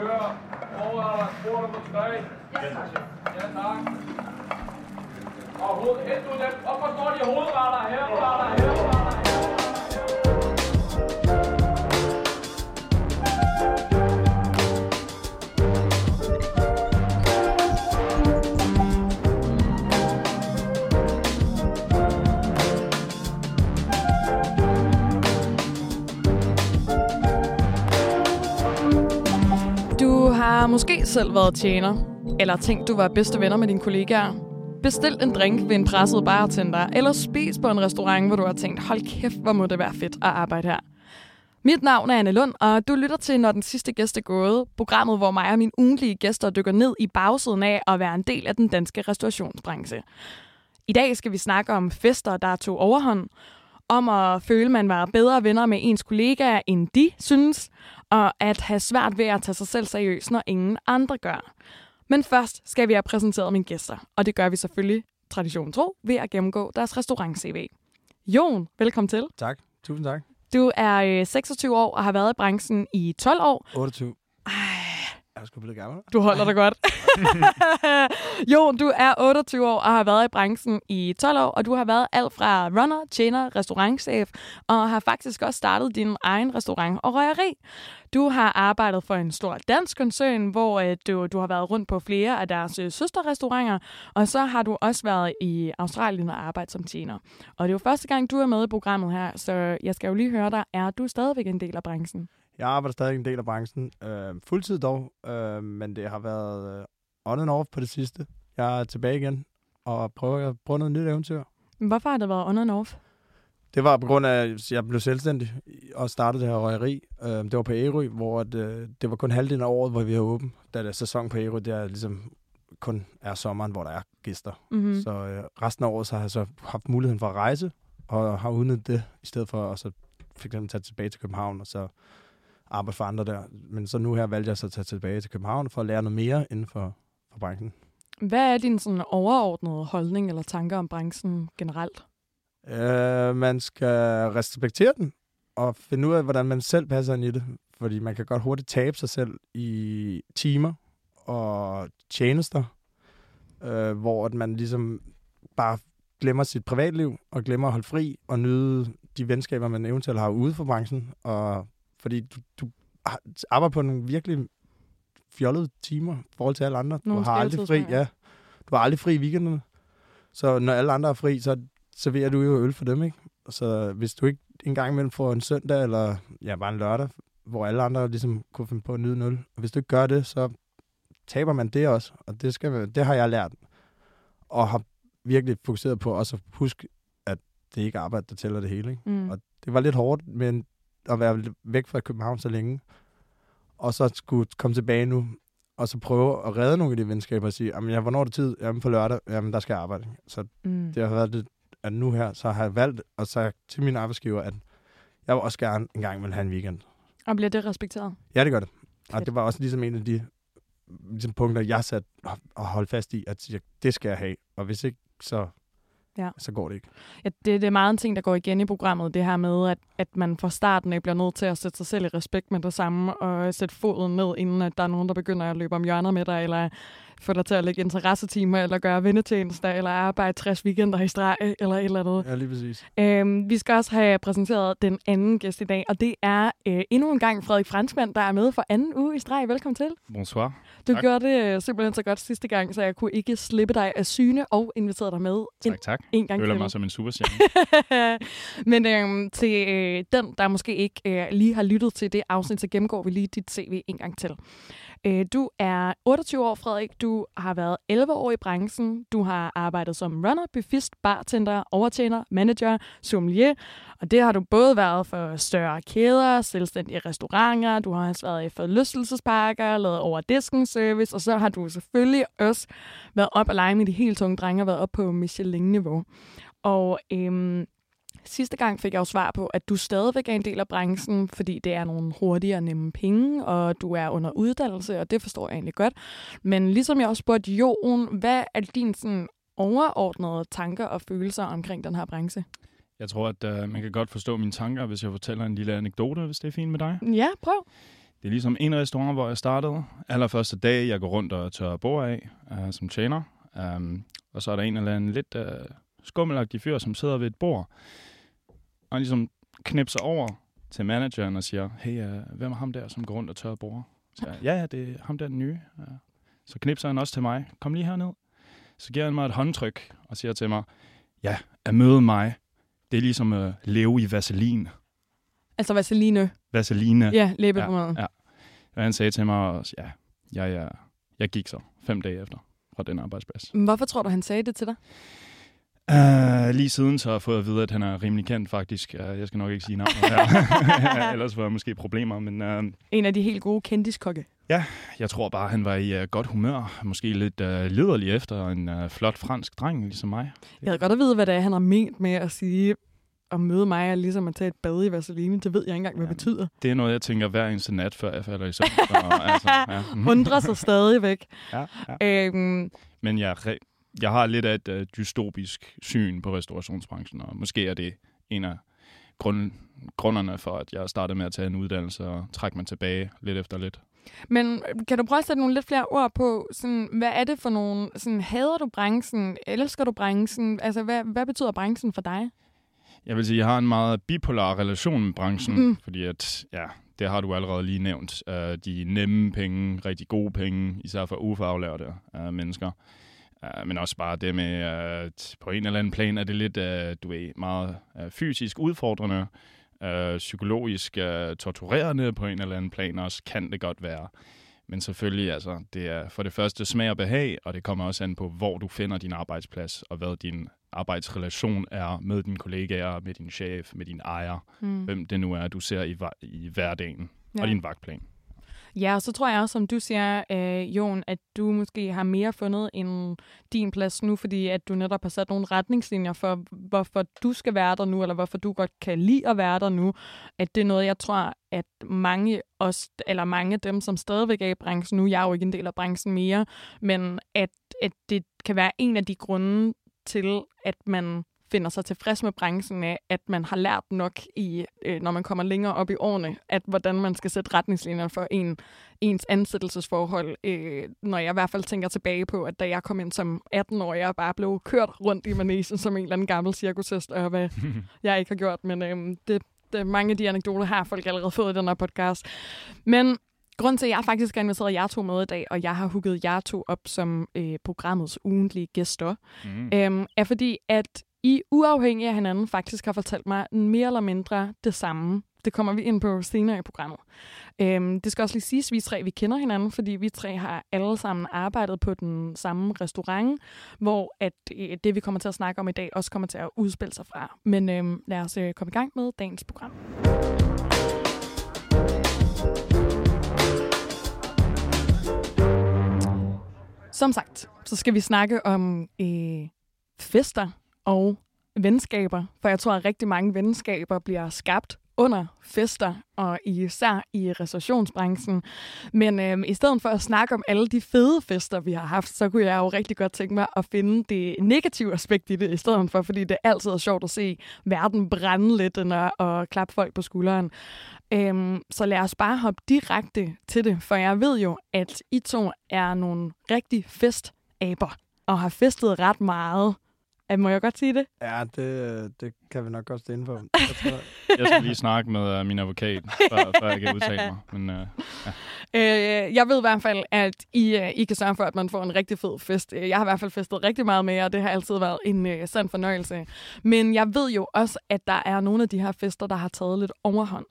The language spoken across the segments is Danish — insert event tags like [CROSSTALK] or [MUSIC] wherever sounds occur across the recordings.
kører. Overretter, spor nummer 3. Ja, tak. Ja, tak. Og hoved, hent du dem. Hvorfor står de hovedretter her? Hovedretter her, har måske selv været tjener, eller tænkt, du var bedste venner med dine kollegaer. Bestil en drink ved en presset bartender, eller spis på en restaurant, hvor du har tænkt, hold kæft, hvor må det være fedt at arbejde her. Mit navn er Anne Lund, og du lytter til Når den sidste gæst er gået, programmet, hvor mig og mine ugentlige gæster dykker ned i bagsiden af at være en del af den danske restaurationsbranche. I dag skal vi snakke om fester, der tog overhånd, om at føle, man var bedre venner med ens kollegaer, end de synes, og at have svært ved at tage sig selv seriøst, når ingen andre gør. Men først skal vi have præsenteret mine gæster, og det gør vi selvfølgelig tradition tro ved at gennemgå deres restaurant-CV. Jon, velkommen til. Tak. Tusind tak. Du er øh, 26 år og har været i branchen i 12 år. 28. Ej. Jeg er sgu blevet gammel. Du holder dig godt. [LAUGHS] jo, du er 28 år og har været i branchen i 12 år, og du har været alt fra runner, tjener, restaurantchef, og har faktisk også startet din egen restaurant og røgeri. Du har arbejdet for en stor dansk koncern, hvor øh, du, du har været rundt på flere af deres øh, søsterrestauranter, og så har du også været i Australien og arbejdet som tjener. Og det er jo første gang, du er med i programmet her, så jeg skal jo lige høre dig, er du stadigvæk en del af branchen? Jeg arbejder stadig en del af branchen. Øh, fuldtid dog, øh, men det har været øh, on and off på det sidste. Jeg er tilbage igen og prøver at prøve noget nyt eventyr. Hvorfor har det været on and off? Det var på grund af, at jeg blev selvstændig og startede det her røgeri. Øh, det var på Ærø, hvor øh, det var kun halvdelen af året, hvor vi har åbent. Da det er sæson på Ærø, det er ligesom kun er sommeren, hvor der er gæster. Mm-hmm. Så resten af året så har jeg så haft muligheden for at rejse, og har udnyttet det, i stedet for at så for eksempel tage tilbage til København, og så arbejde for andre der. Men så nu her valgte jeg så at tage tilbage til København for at lære noget mere inden for, for branchen. Hvad er din sådan overordnede holdning eller tanker om branchen generelt? Øh, man skal respektere den, og finde ud af, hvordan man selv passer ind i det. Fordi man kan godt hurtigt tabe sig selv i timer og tjenester, øh, hvor at man ligesom bare glemmer sit privatliv og glemmer at holde fri og nyde de venskaber, man eventuelt har ude for branchen. Og fordi du, du arbejder på nogle virkelig fjollede timer i forhold til alle andre. Du Nogle har aldrig fri, ja. Du har aldrig fri i weekenderne. Så når alle andre er fri, så serverer du jo øl for dem, ikke? Så hvis du ikke engang imellem får en søndag, eller ja, bare en lørdag, hvor alle andre ligesom kunne finde på at nyde en øl. Og hvis du ikke gør det, så taber man det også. Og det, skal, det har jeg lært. Og har virkelig fokuseret på også at huske, at det ikke arbejde, der tæller det hele. Ikke? Mm. Og det var lidt hårdt, men at være væk fra København så længe, og så skulle komme tilbage nu, og så prøve at redde nogle af de venskaber og sige, jamen, ja, hvornår er det tid? Jamen, på lørdag, jamen, der skal jeg arbejde. Så Mm. det har været det, at nu her, så har jeg valgt at sige til min arbejdsgiver, at jeg vil også gerne en gang vil have en weekend. Og bliver det respekteret? Ja, det gør det. Og Fedt. det var også ligesom en af de ligesom, punkter, jeg satte og holdt fast i, at sige, det skal jeg have. Og hvis ikke, så, Ja. så går det ikke. Ja, det, det er meget en ting, der går igen i programmet, det her med, at, at man fra starten af bliver nødt til at sætte sig selv i respekt med det samme, og sætte foden ned, inden at der er nogen, der begynder at løbe om hjørnet med dig, eller få dig til at lægge interessetimer, eller gøre vennetjenester, eller arbejde 60 weekender i streg, eller et eller andet. Ja, lige præcis. Øhm, vi skal også have præsenteret den anden gæst i dag, og det er øh, endnu en gang Frederik Franskmand, der er med for anden uge i streg. Velkommen til. Bonsoir. Du Tak. gjorde det øh, simpelthen så godt sidste gang, så jeg kunne ikke slippe dig af syne og invitere dig med en, Tak, tak. en gang føler til. mig som en superstjerne. [LAUGHS] Men øhm, til øh, den, der måske ikke øh, lige har lyttet til det afsnit, så gennemgår vi lige dit CV en gang til. Øh, du er 28 år, Frederik. Du har været 11 år i branchen. Du har arbejdet som runner, buffist, bartender, overtjener, manager, sommelier. Og det har du både været for større kæder, selvstændige restauranter, du har også været i forlystelsesparker, lavet over disken service, og så har du selvfølgelig også været op og lege med de helt tunge drenge og været op på Michelin-niveau. Og øhm, sidste gang fik jeg jo svar på, at du stadigvæk er en del af branchen, fordi det er nogle hurtige og nemme penge, og du er under uddannelse, og det forstår jeg egentlig godt. Men ligesom jeg også spurgte Jon, hvad er din sådan overordnede tanker og følelser omkring den her branche? Jeg tror, at uh, man kan godt forstå mine tanker, hvis jeg fortæller en lille anekdote, hvis det er fint med dig. Ja, prøv. Det er ligesom en restaurant, hvor jeg startede. Allerførste dag, jeg går rundt og tørrer bord af uh, som tjener. Um, og så er der en eller anden lidt uh, skummelagtig fyr, som sidder ved et bord. Og ligesom knipser over til manageren og siger, hey, uh, hvem er ham der, som går rundt og tørrer bord? Så jeg, [LAUGHS] ja, ja, det er ham der den nye. Uh, så knipser han også til mig. Kom lige herned. Så giver han mig et håndtryk og siger til mig, ja, at møde mig, det er ligesom at leve i vaselin. Altså Vaseline. Vaseline. Ja, læbepomade. Ja, ja. Og han sagde til mig også, ja, jeg, jeg, jeg gik så fem dage efter fra den arbejdsplads. Hvorfor tror du, han sagde det til dig? Uh, lige siden så har jeg fået at vide, at han er rimelig kendt faktisk. Uh, jeg skal nok ikke sige navnet her. [LAUGHS] Ellers får jeg måske problemer. Men uh, En af de helt gode kendiskokke. jeg tror bare, han var i uh, godt humør. Måske lidt uh, liderlig efter en uh, flot fransk dreng, ligesom mig. Jeg havde godt at vide, hvad det er, han har ment med at sige, at møde mig er ligesom at tage et bad i Vaseline. Det ved jeg ikke engang, hvad det betyder. Det er noget, jeg tænker hver eneste nat, før jeg falder i søvn. [LAUGHS] Så, altså, ja. Undrer sig stadigvæk. ja, ja. Øhm, Men jeg, er jeg har lidt af et uh, dystopisk syn på restaurationsbranchen, og måske er det en af grund, grunderne for, at jeg startede med at tage en uddannelse og trække mig tilbage lidt efter lidt. men kan du prøve at sætte nogle lidt flere ord på, sådan, hvad er det for nogle, sådan, hader du branchen, elsker du branchen, altså hvad, hvad betyder branchen for dig? Jeg vil sige, jeg har en meget bipolar relation med branchen, mm. fordi at, ja, det har du allerede lige nævnt. Uh, de nemme penge, rigtig gode penge, især for ufaglærte uh, mennesker. Uh, men også bare det med, at på en eller anden plan er det lidt, uh, du ved, meget uh, fysisk udfordrende, uh, psykologisk uh, torturerende på en eller anden plan også, kan det godt være. Men selvfølgelig, altså, det er for det første smag og behag, og det kommer også an på, hvor du finder din arbejdsplads, og hvad din arbejdsrelation er med dine kollegaer, med din chef, med din ejer, Mm. hvem det nu er, du ser i, i hverdagen, ja. og din vagtplan. Ja, og så tror jeg også, som du siger, øh, Jon, at du måske har mere fundet en din plads nu, fordi at du netop har sat nogle retningslinjer for, hvorfor du skal være der nu, eller hvorfor du godt kan lide at være der nu. At det er noget, jeg tror, at mange, os, eller mange af dem, som stadigvæk er i branchen nu, jeg er jo ikke en del af branchen mere, men at, at det kan være en af de grunde til, at man finder sig tilfreds med branchen af, at man har lært nok i, øh, når man kommer længere op i årene, at hvordan man skal sætte retningslinjer for en, ens ansættelsesforhold. Øh, når jeg i hvert fald tænker tilbage på, at da jeg kom ind som 18-årig, jeg bare blev kørt rundt i manesien som en eller anden gammel cirkushest, og hvad [LAUGHS] jeg ikke har gjort, men øh, det, det, mange af de anekdoter har folk allerede fået i den her podcast. Men Grunden til, at jeg faktisk har inviteret jer to med i dag, og jeg har hugget jer to op som øh, programmets ugentlige gæster, Mm. øhm, er fordi, at i uafhængig af hinanden faktisk har fortalt mig mere eller mindre det samme. Det kommer vi ind på senere i programmet. Øhm, det skal også lige siges, at vi tre vi kender hinanden, fordi vi tre har alle sammen arbejdet på den samme restaurant, hvor at øh, det, vi kommer til at snakke om i dag, også kommer til at udspille sig fra. Men øhm, lad os øh, komme i gang med dagens program. Som sagt, så skal vi snakke om øh, fester og venskaber, for jeg tror, at rigtig mange venskaber bliver skabt under fester, og især i restaurationsbranchen. Men øhm, i stedet for at snakke om alle de fede fester, vi har haft, så kunne jeg jo rigtig godt tænke mig at finde det negative aspekt i det, i stedet for, fordi det altid er sjovt at se verden brænde lidt og, og klappe folk på skulderen. Øhm, så lad os bare hoppe direkte til det, for jeg ved jo, at I to er nogle rigtig festaber, og har festet ret meget. Øh, Må jeg godt sige det? Ja, det, det kan vi nok godt stå for. [LAUGHS] Jeg tror, Jeg skal lige snakke med uh, min advokat, før, før jeg kan udtale mig. Men uh, Øh, jeg ved i hvert fald, at I, øh, I kan sørge for, at man får en rigtig fed fest. Øh, Jeg har i hvert fald festet rigtig meget med jer, og det har altid været en øh, sand fornøjelse. Men jeg ved jo også, at der er nogle af de her fester, der har taget lidt overhånd.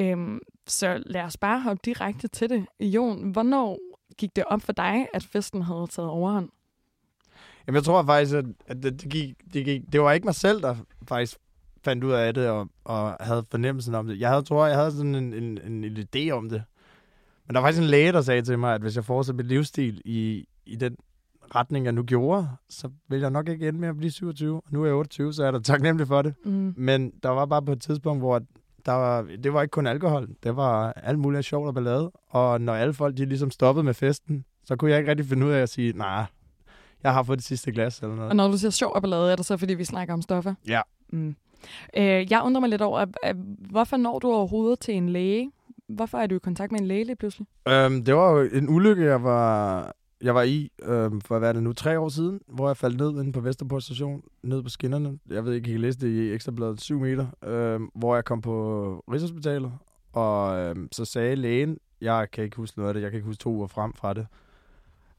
Øhm, så lad os bare hoppe direkte til det. Jon, hvornår gik det op for dig, at festen havde taget overhånd? Jamen, jeg tror faktisk, at, at det, det, gik, det, gik, det var ikke mig selv, der faktisk fandt ud af det og, og havde fornemmelsen om det. Jeg havde, tror, jeg havde sådan en, en, en, idé om det. Men der var faktisk en læge, der sagde til mig, at hvis jeg fortsætter mit livsstil i, i den retning, jeg nu gjorde, så vil jeg nok ikke ende med at blive 27. Nu er jeg 28, så er jeg da taknemmelig for det. Mm. Men der var bare på et tidspunkt, hvor der var, det var ikke kun alkohol. Det var alt muligt sjovt og ballade. Og når alle folk de ligesom stoppede med festen, så kunne jeg ikke rigtig finde ud af at sige, nej, nah, jeg har fået det sidste glas eller noget. Og når du siger sjov og ballade, er det så, fordi vi snakker om stoffer? Ja. Mm. Øh, jeg undrer mig lidt over, hvorfor når du overhovedet til en læge? hvorfor er du i kontakt med en læge lige pludselig? Øhm, det var jo en ulykke, jeg var, jeg var i, øhm, for at være det nu, tre år siden, hvor jeg faldt ned inde på Vesterport station, ned på skinnerne. Jeg ved ikke, I kan læse det i Ekstrabladet 7 meter, øhm, hvor jeg kom på Rigshospitalet, og øhm, så sagde lægen, jeg kan ikke huske noget af det, jeg kan ikke huske to uger frem fra det.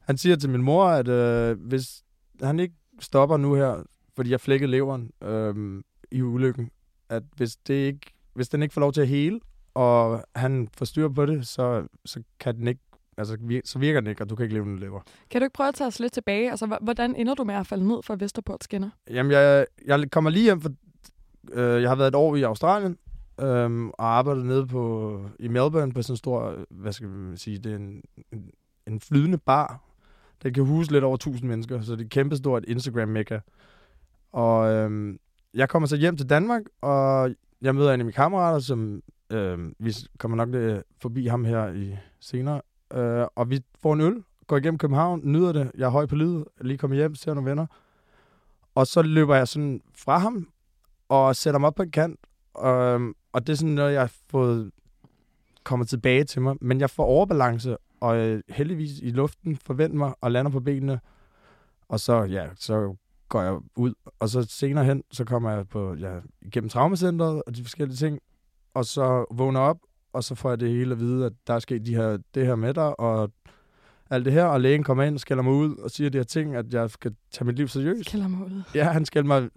Han siger til min mor, at øh, hvis han ikke stopper nu her, fordi jeg flækkede leveren øhm, i ulykken, at hvis, det ikke, hvis den ikke får lov til at hele, og han får styr på det, så, så kan den ikke altså, så virker den ikke, og du kan ikke leve en lever. Kan du ikke prøve at tage os lidt tilbage? Altså, hvordan ender du med at falde ned fra Vesterport skinner? Jamen, jeg, jeg kommer lige hjem, for øh, jeg har været et år i Australien, øhm, og arbejdet nede på, i Melbourne på sådan en stor, øh, hvad skal man sige, det er en, en, en flydende bar. Den kan huse lidt over 1000 mennesker, så det er et kæmpestort Instagram-mekka. Og øhm, jeg kommer så hjem til Danmark, og jeg møder en af mine kammerater, som øh, vi kommer nok lidt forbi ham her i senere. Øh, og vi får en øl, går igennem København, nyder det. Jeg er høj på livet, lige kommer hjem, ser nogle venner. Og så løber jeg sådan fra ham, og sætter mig op på en kant. Og, og det er sådan noget, jeg har fået kommer tilbage til mig. Men jeg får overbalance, og øh, heldigvis i luften forventer mig og lander på benene. Og så, ja, så går jeg ud. Og så senere hen, så kommer jeg på, ja, igennem traumacentret og de forskellige ting. Og så vågner op, og så får jeg det hele at vide, at der er sket de her, det her med dig, og alt det her. Og lægen kommer ind og skælder mig ud og siger de her ting, at jeg skal tage mit liv seriøst. Kælder mig ud. Ja, han skældte mig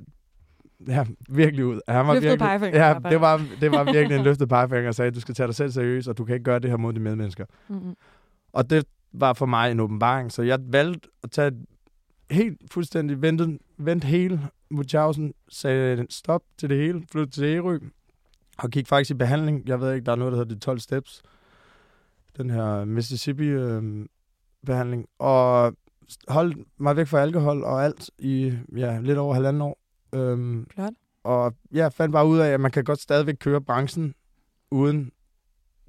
ja, virkelig ud. Han var Løftet virkelig, Ja, det var, det var virkelig en løftet pegefinger, og sagde, at du skal tage dig selv seriøst, og du kan ikke gøre det her mod de medmennesker. Mm-hmm. Og det var for mig en åbenbaring, så jeg valgte at tage helt fuldstændig ventet, vent hele Munchausen, sagde stop til det hele, flyttede til Ærø, og gik faktisk i behandling. Jeg ved ikke, der er noget, der hedder de 12 steps. Den her Mississippi-behandling. og holdt mig væk fra alkohol og alt i ja, lidt over halvanden år. Øhm, Flot. og jeg fandt bare ud af, at man kan godt stadigvæk køre branchen uden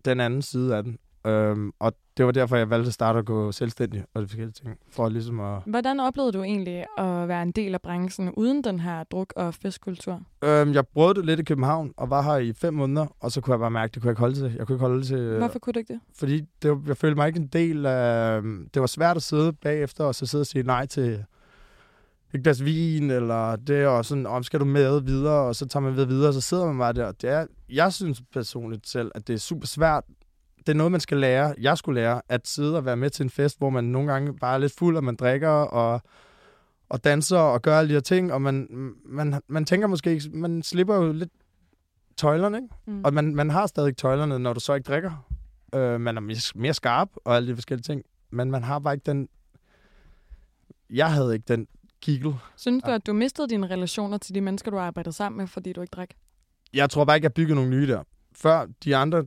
den anden side af den. Øhm, og det var derfor, jeg valgte at starte at gå selvstændig og de forskellige ting. For ligesom at... Hvordan oplevede du egentlig at være en del af branchen uden den her druk- og festkultur? Øhm, jeg brød det lidt i København og var her i fem måneder, og så kunne jeg bare mærke, at det kunne jeg ikke holde til. Jeg kunne ikke holde til... Hvorfor kunne du ikke det? Fordi det var, jeg følte mig ikke en del af... Det var svært at sidde bagefter og så sidde og sige nej til et glas vin, eller det, og sådan, om skal du med videre, og så tager man ved videre, og så sidder man bare der. Det er, jeg synes personligt selv, at det er super svært. Det er noget, man skal lære. Jeg skulle lære at sidde og være med til en fest, hvor man nogle gange bare er lidt fuld, og man drikker, og, og danser, og gør alle de her ting, og man, man, man tænker måske ikke, man slipper jo lidt tøjlerne, ikke? Mm. Og man, man har stadig tøjlerne, når du så ikke drikker. Øh, man er mere, mere skarp og alle de forskellige ting. Men man har bare ikke den... Jeg havde ikke den kigel. Synes du, at du mistede dine relationer til de mennesker, du arbejdede sammen med, fordi du ikke drak? Jeg tror bare ikke, jeg byggede nogle nye der. Før de andre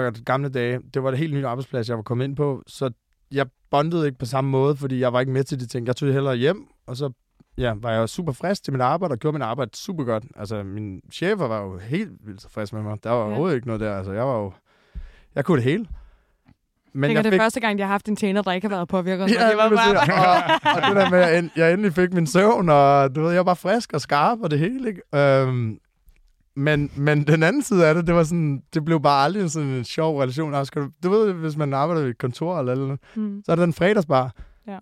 fra gamle dage, det var det helt nye arbejdsplads, jeg var kommet ind på. Så jeg bondede ikke på samme måde, fordi jeg var ikke med til de ting. Jeg tog hellere hjem, og så ja, var jeg super frisk til mit arbejde, og gjorde mit arbejde super godt. Altså, min chefer var jo helt vildt tilfreds med mig. Der var Ja. overhovedet ikke noget der. Altså, jeg var jo... Jeg kunne det hele. Men det er første gang, jeg har haft en tjener, der ikke har været påvirket. Ja, det var bare... og, og det der med, at jeg, jeg endelig fik min søvn, og du ved, jeg var frisk og skarp og det hele, ikke? Øhm, men, men den anden side af det, det var sådan, det blev bare aldrig sådan en sjov relation. Altså, du, du ved, hvis man arbejder i et kontor eller noget, Mm. så er der en fredagsbar. Ja.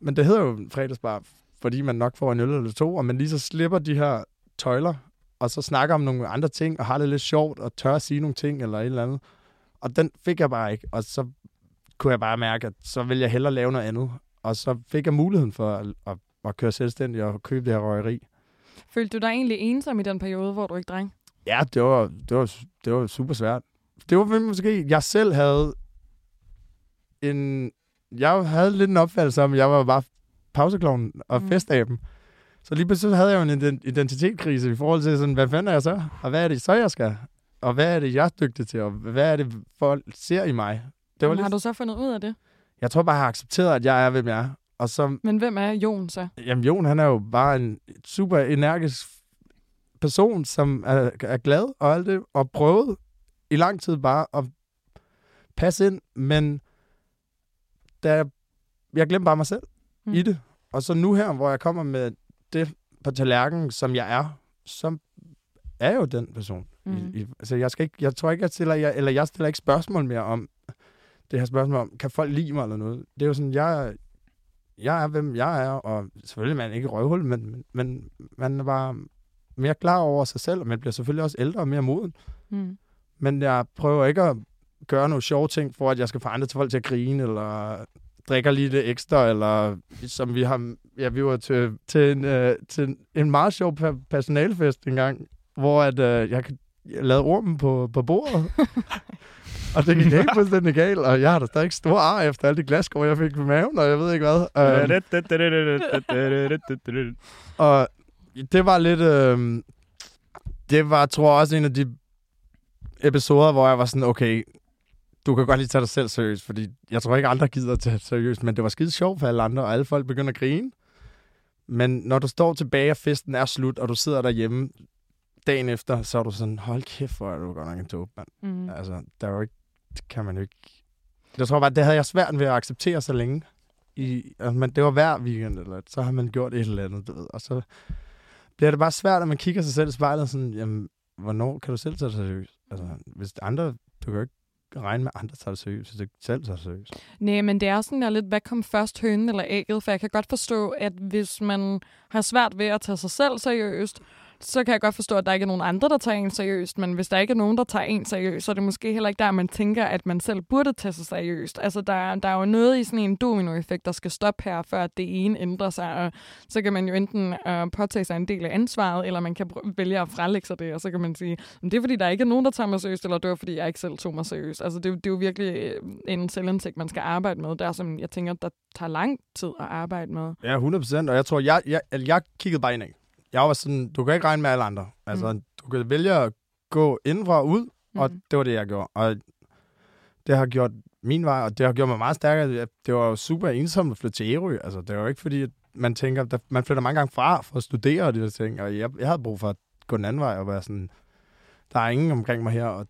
Men det hedder jo en fredagsbar, fordi man nok får en øl eller to, og man lige så slipper de her tøjler, og så snakker om nogle andre ting, og har det lidt sjovt, og tør at sige nogle ting, eller et eller andet. Og den fik jeg bare ikke, og så kunne jeg bare mærke, at så vil jeg hellere lave noget andet. Og så fik jeg muligheden for at, at, at køre selvstændig og købe det her røgeri. Følte du dig egentlig ensom i den periode, hvor du ikke drak? Ja, det var, det var, det var super svært. Det var måske, jeg selv havde en... Jeg havde lidt en opfattelse om, at jeg var bare pausekloven og Mm. festaben. Så lige pludselig havde jeg jo en ident- identitetskrise i forhold til sådan, hvad fanden er jeg så? Og hvad er det så, jeg skal? Og hvad er det, jeg er dygtig til? Og hvad er det, folk ser i mig? Det var Jamen, Har lidt... du så fundet ud af det? Jeg tror bare, jeg har accepteret, at jeg er, hvem jeg er. Og så Men hvem er Jon så? Jamen, Jon, han er jo bare en super energisk person, som er, er glad og alt det, og prøvet i lang tid bare at passe ind, men da jeg glemte bare mig selv Mm. i det. Og så nu her, hvor jeg kommer med det på tallerkenen, som jeg er, så er jo den person. Mm. I, i, altså, jeg, skal ikke, jeg tror ikke, jeg stiller, jeg, eller jeg stiller ikke spørgsmål mere om det her spørgsmål om, kan folk lide mig eller noget. Det er jo sådan, jeg, jeg er, hvem jeg er, og selvfølgelig er man ikke røvhul, men, men, men man bare mere klar over sig selv, og man bliver selvfølgelig også ældre og mere moden. Mm. Men jeg prøver ikke at gøre nogle sjove ting, for at jeg skal få andre til folk til at grine, eller drikker lige det ekstra, eller som vi har... Ja, vi var til, til, en, øh, til en, en meget sjov per- personalefest engang, hvor at, øh, jeg, jeg lavede ormen på, på bordet. [LAUGHS] og det gik [LAUGHS] helt fuldstændig galt, og jeg har da stadig store ar efter alle de glaskår, jeg fik på maven, og jeg ved ikke hvad. Øhm, og det var lidt... Øh, det var, tror jeg, også en af de episoder, hvor jeg var sådan, okay, du kan godt lige tage dig selv seriøst, fordi jeg tror ikke, andre gider at tage det seriøst, men det var skide sjovt for alle andre, og alle folk begynder at grine. Men når du står tilbage, og festen er slut, og du sidder derhjemme dagen efter, så er du sådan, hold kæft, hvor er du godt nok en dope, mand. Mm. Altså, der er jo ikke, det kan man jo ikke... Jeg tror bare, det havde jeg svært ved at acceptere så længe. I, altså, men det var hver weekend, eller så har man gjort et eller andet, du ved. Og så bliver det bare svært, at man kigger sig selv i spejlet og sådan, jamen, hvornår kan du selv tage det seriøst? Altså, hvis andre, du kan ikke regne med, at andre tager det seriøst, hvis du ikke selv tager det seriøst. Nej, men det er sådan der lidt, hvad kom først, hønen eller ægget? For jeg kan godt forstå, at hvis man har svært ved at tage sig selv seriøst, så kan jeg godt forstå, at der ikke er nogen andre, der tager en seriøst. Men hvis der ikke er nogen, der tager en seriøst, så er det måske heller ikke der, man tænker, at man selv burde tage sig seriøst. Altså, der, er- der er jo noget i sådan en dominoeffekt, der skal stoppe her, før at det ene ændrer sig. Og så kan man jo enten øh, påtage sig en del af ansvaret, eller man kan vælge at frelægge sig det, og så kan man sige, "Men det er fordi, der ikke er nogen, der tager mig seriøst, eller det var fordi, jeg ikke selv tog mig seriøst. Altså, det, det er jo virkelig øh, en selvindsigt, man skal arbejde med, der som jeg tænker, der tager lang tid at arbejde med. Ja, 100 procent. Og jeg tror, jeg, jeg, jeg, jeg kiggede bare indad. Jeg var sådan, du kan ikke regne med alle andre. Altså, mm. du kan vælge at gå indenfra og ud, og Mm. det var det, jeg gjorde. Og det har gjort min vej, og det har gjort mig meget stærkere. Det var jo super ensomt at flytte til Ærø. Altså, det var jo ikke fordi, at man tænker, at man flytter mange gange fra for at studere og de der ting. Og jeg, jeg havde brug for at gå den anden vej og være sådan, der er ingen omkring mig her, og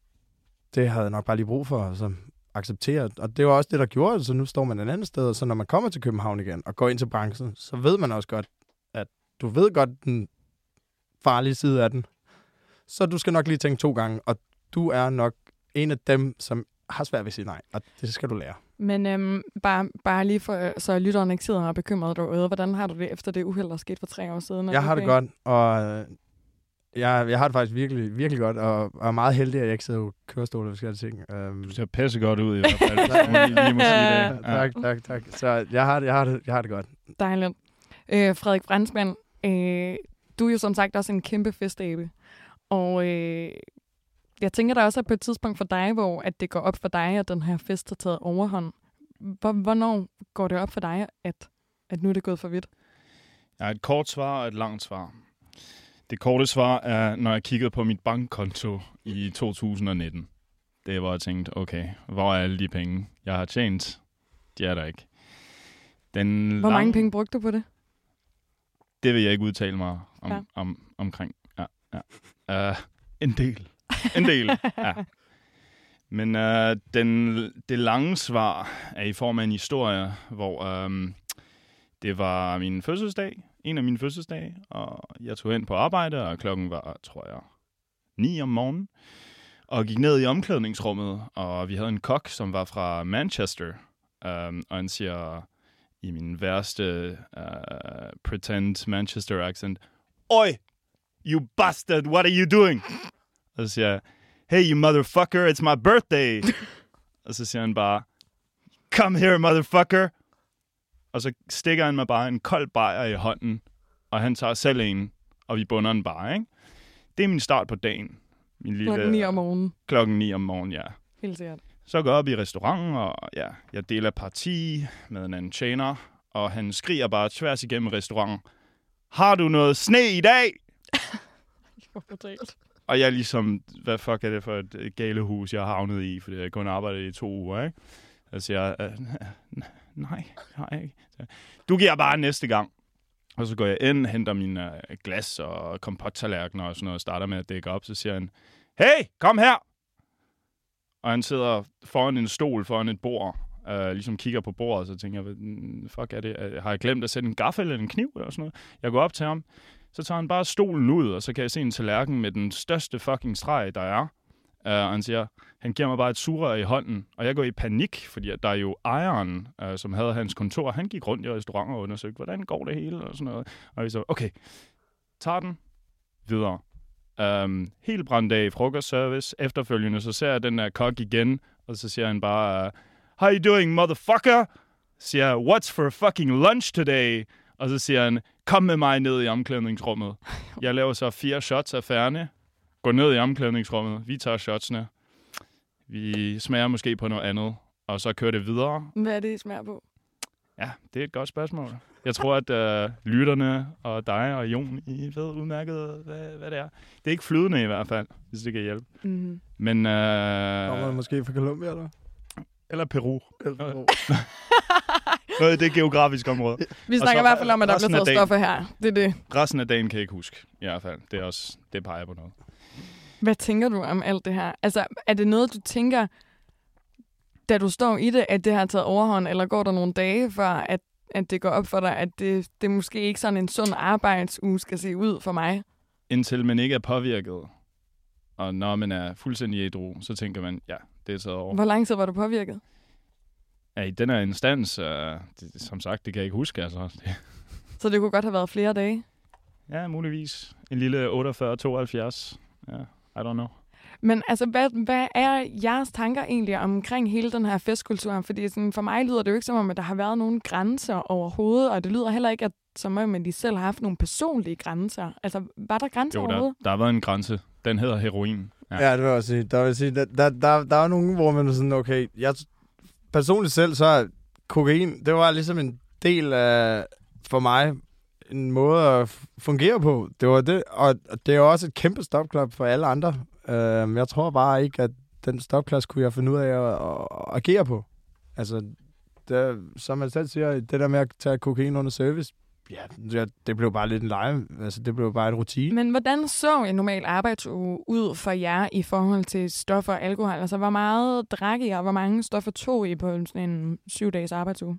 det havde jeg nok bare lige brug for. Altså, acceptere. Og det var også det, der gjorde det, så nu står man et andet sted. Og så når man kommer til København igen og går ind til branchen, så ved man også godt, at du ved godt den farlige side af den. Så du skal nok lige tænke to gange, og du er nok en af dem, som har svært ved at sige nej, og det skal du lære. Men øhm, bare, bare lige for, så lytteren ikke sidder og er bekymret derude. Hvordan har du det efter det uheld, der skete for tre år siden? Jeg har det godt, og øh, jeg, jeg har det faktisk virkelig, virkelig godt, og, og er meget heldig, at jeg ikke sidder i kørestol og forskellige ting. Um, Du ser pisse godt ud i hvert fald. lige må sige det. Ja. [LAUGHS] tak, tak, tak. Så jeg har det, jeg har det, jeg har det godt. Dejligt. Øh, Frederik Brandsmann, øh, du er jo som sagt også en kæmpe festabe. Og øh, jeg tænker, der også er på et tidspunkt for dig, hvor at det går op for dig, at den her fest har taget overhånd. Hvor, hvornår går det op for dig, at, at nu er det gået for vidt? Har et kort svar og et langt svar. Det korte svar er, når jeg kiggede på mit bankkonto i 2019. Det hvor jeg tænkte, okay, hvor er alle de penge, jeg har tjent? De er der ikke. Den Hvor lang- mange penge brugte du på det? Det vil jeg ikke udtale mig om, Ja. om, omkring. Ja, ja. Uh, en del. En del, ja. Men uh, den, det lange svar er i form af en historie, hvor um, det var min fødselsdag, en af mine fødselsdage, og jeg tog hen på arbejde, og klokken var, tror jeg, 9 om morgenen, og gik ned i omklædningsrummet, og vi havde en kok, som var fra Manchester, um, og han siger i min værste uh, pretend Manchester accent, Oi, you bastard, what are you doing? Og så siger jeg, hey you motherfucker, it's my birthday. og så siger han bare, come here motherfucker. Og så stikker han mig bare en kold bajer i hånden, og han tager selv en, og vi bunder den bare, ikke? Det er min start på dagen. Min lille, Klokken 9 om morgenen. Klokken 9 om morgenen, ja. Helt sikkert. Så går jeg op i restauranten, og ja, jeg deler parti med en anden tjener, og han skriger bare tværs igennem restauranten. Har du noget sne i dag? [LAUGHS] Og jeg er ligesom, hvad fuck er det for et øh, galehus, jeg har havnet i, fordi jeg kun arbejdet i to uger, ikke? Og så siger jeg, "Øh, nej, jeg ikke. Så, Du giver bare næste gang. Og så går jeg ind, henter mine øh, glas og kompottallerkener og sådan noget, og starter med at dække op. Så siger han, hey, kom her! Og han sidder foran en stol, foran et bord, øh, ligesom kigger på bordet, så tænker jeg, mm, fuck er det? Har jeg glemt at sætte en gaffel eller en kniv eller sådan noget? Jeg går op til ham, Så tager han bare stolen ud, og så kan jeg se en tallerken med den største fucking streg, der er. Uh, og han siger, han giver mig bare et surer i hånden, og jeg går i panik, fordi at der er jo ejeren, uh, som havde hans kontor, han gik rundt i restauranter og undersøgte, hvordan går det hele og sådan noget. Og vi så, okay, tager den videre. Um, helt brændt af i frokostservice. Efterfølgende så ser jeg den der kok igen, og så siger han bare, How you doing, motherfucker? Siger jeg, what's for fucking lunch today? Og så siger han, kom med mig ned i omklædningsrummet. [LAUGHS] Jeg laver så fire shots af færne, går ned i omklædningsrummet, vi tager shotsene, vi smager måske på noget andet, og så kører det videre. Hvad er det, I smager på? Ja, det er et godt spørgsmål. Jeg tror, at uh, lytterne og dig og Jon, I ved udmærket, hvad, hvad det er. Det er ikke flydende i hvert fald, hvis det kan hjælpe. Mm-hmm. Men, Kommer uh, man måske fra Colombia, eller? eller Peru. eller? [LAUGHS] Noget i det geografiske område. Vi snakker så i hvert fald om, at der bliver taget stoffer her. Det er det. Resten af dagen kan jeg ikke huske, i hvert fald. Det er også, det peger på noget. Hvad tænker du om alt det her? Altså, er det noget, du tænker, da du står i det, at det har taget overhånd, eller går der nogle dage før, at, at det går op for dig, at det, det er måske ikke sådan en sund arbejdsuge skal se ud for mig? Indtil man ikke er påvirket, og når man er fuldstændig ædru, så tænker man, ja, det er taget over. Hvor lang tid var du påvirket? Ja, i den her instans, uh, det, som sagt, det kan jeg ikke huske, altså. [LAUGHS] Så det kunne godt have været flere dage. ja, muligvis. En lille 48-72. Ja, I don't know. Men altså, hvad, hvad er jeres tanker egentlig omkring hele den her festkultur? Fordi sådan, for mig lyder det jo ikke som om, at der har været nogen grænser overhovedet, og det lyder heller ikke, at som om, at de selv har haft nogle personlige grænser. Altså, var der grænser Jo, der, overhovedet? der har været en grænse. Den hedder heroin. Ja. Ja, det vil jeg også sige. Der, vil sige, der, der, der, der er nogen, hvor man er sådan, okay, jeg personligt selv, så er kokain, det var ligesom en del af, for mig, en måde at fungere på. Det var det, og det er også et kæmpe stopklap for alle andre. Uh, jeg tror bare ikke, at den stopklasse kunne jeg finde ud af at, at, at agere på. Altså, det, som man selv siger, det der med at tage kokain under service, ja, det, blev bare lidt en lege. Altså, det blev bare en rutine. Men hvordan så en normal arbejdsuge ud for jer i forhold til stoffer og alkohol? Altså, hvor meget drak I, og hvor mange stoffer tog I på sådan en syv dages arbejdsuge?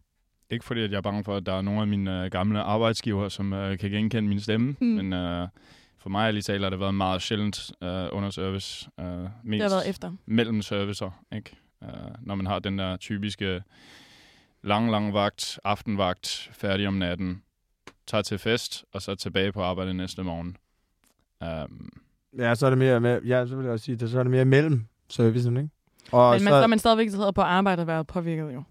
Ikke fordi, at jeg er bange for, at der er nogle af mine øh, gamle arbejdsgiver, som øh, kan genkende min stemme. Mm. Men øh, for mig, lige talt, har det været meget sjældent øh, under service. Øh, mest Det har været efter. mellem servicer, ikke? Øh, når man har den der typiske lang, lang vagt, aftenvagt, færdig om natten, tager til fest, og så tilbage på arbejde næste morgen. Um, Ja, så er det mere med, ja, så vil jeg også sige, det, så er det mere mellem servicen, ikke? Og Men man, så er man stadigvæk sidder på arbejde og været påvirket jo.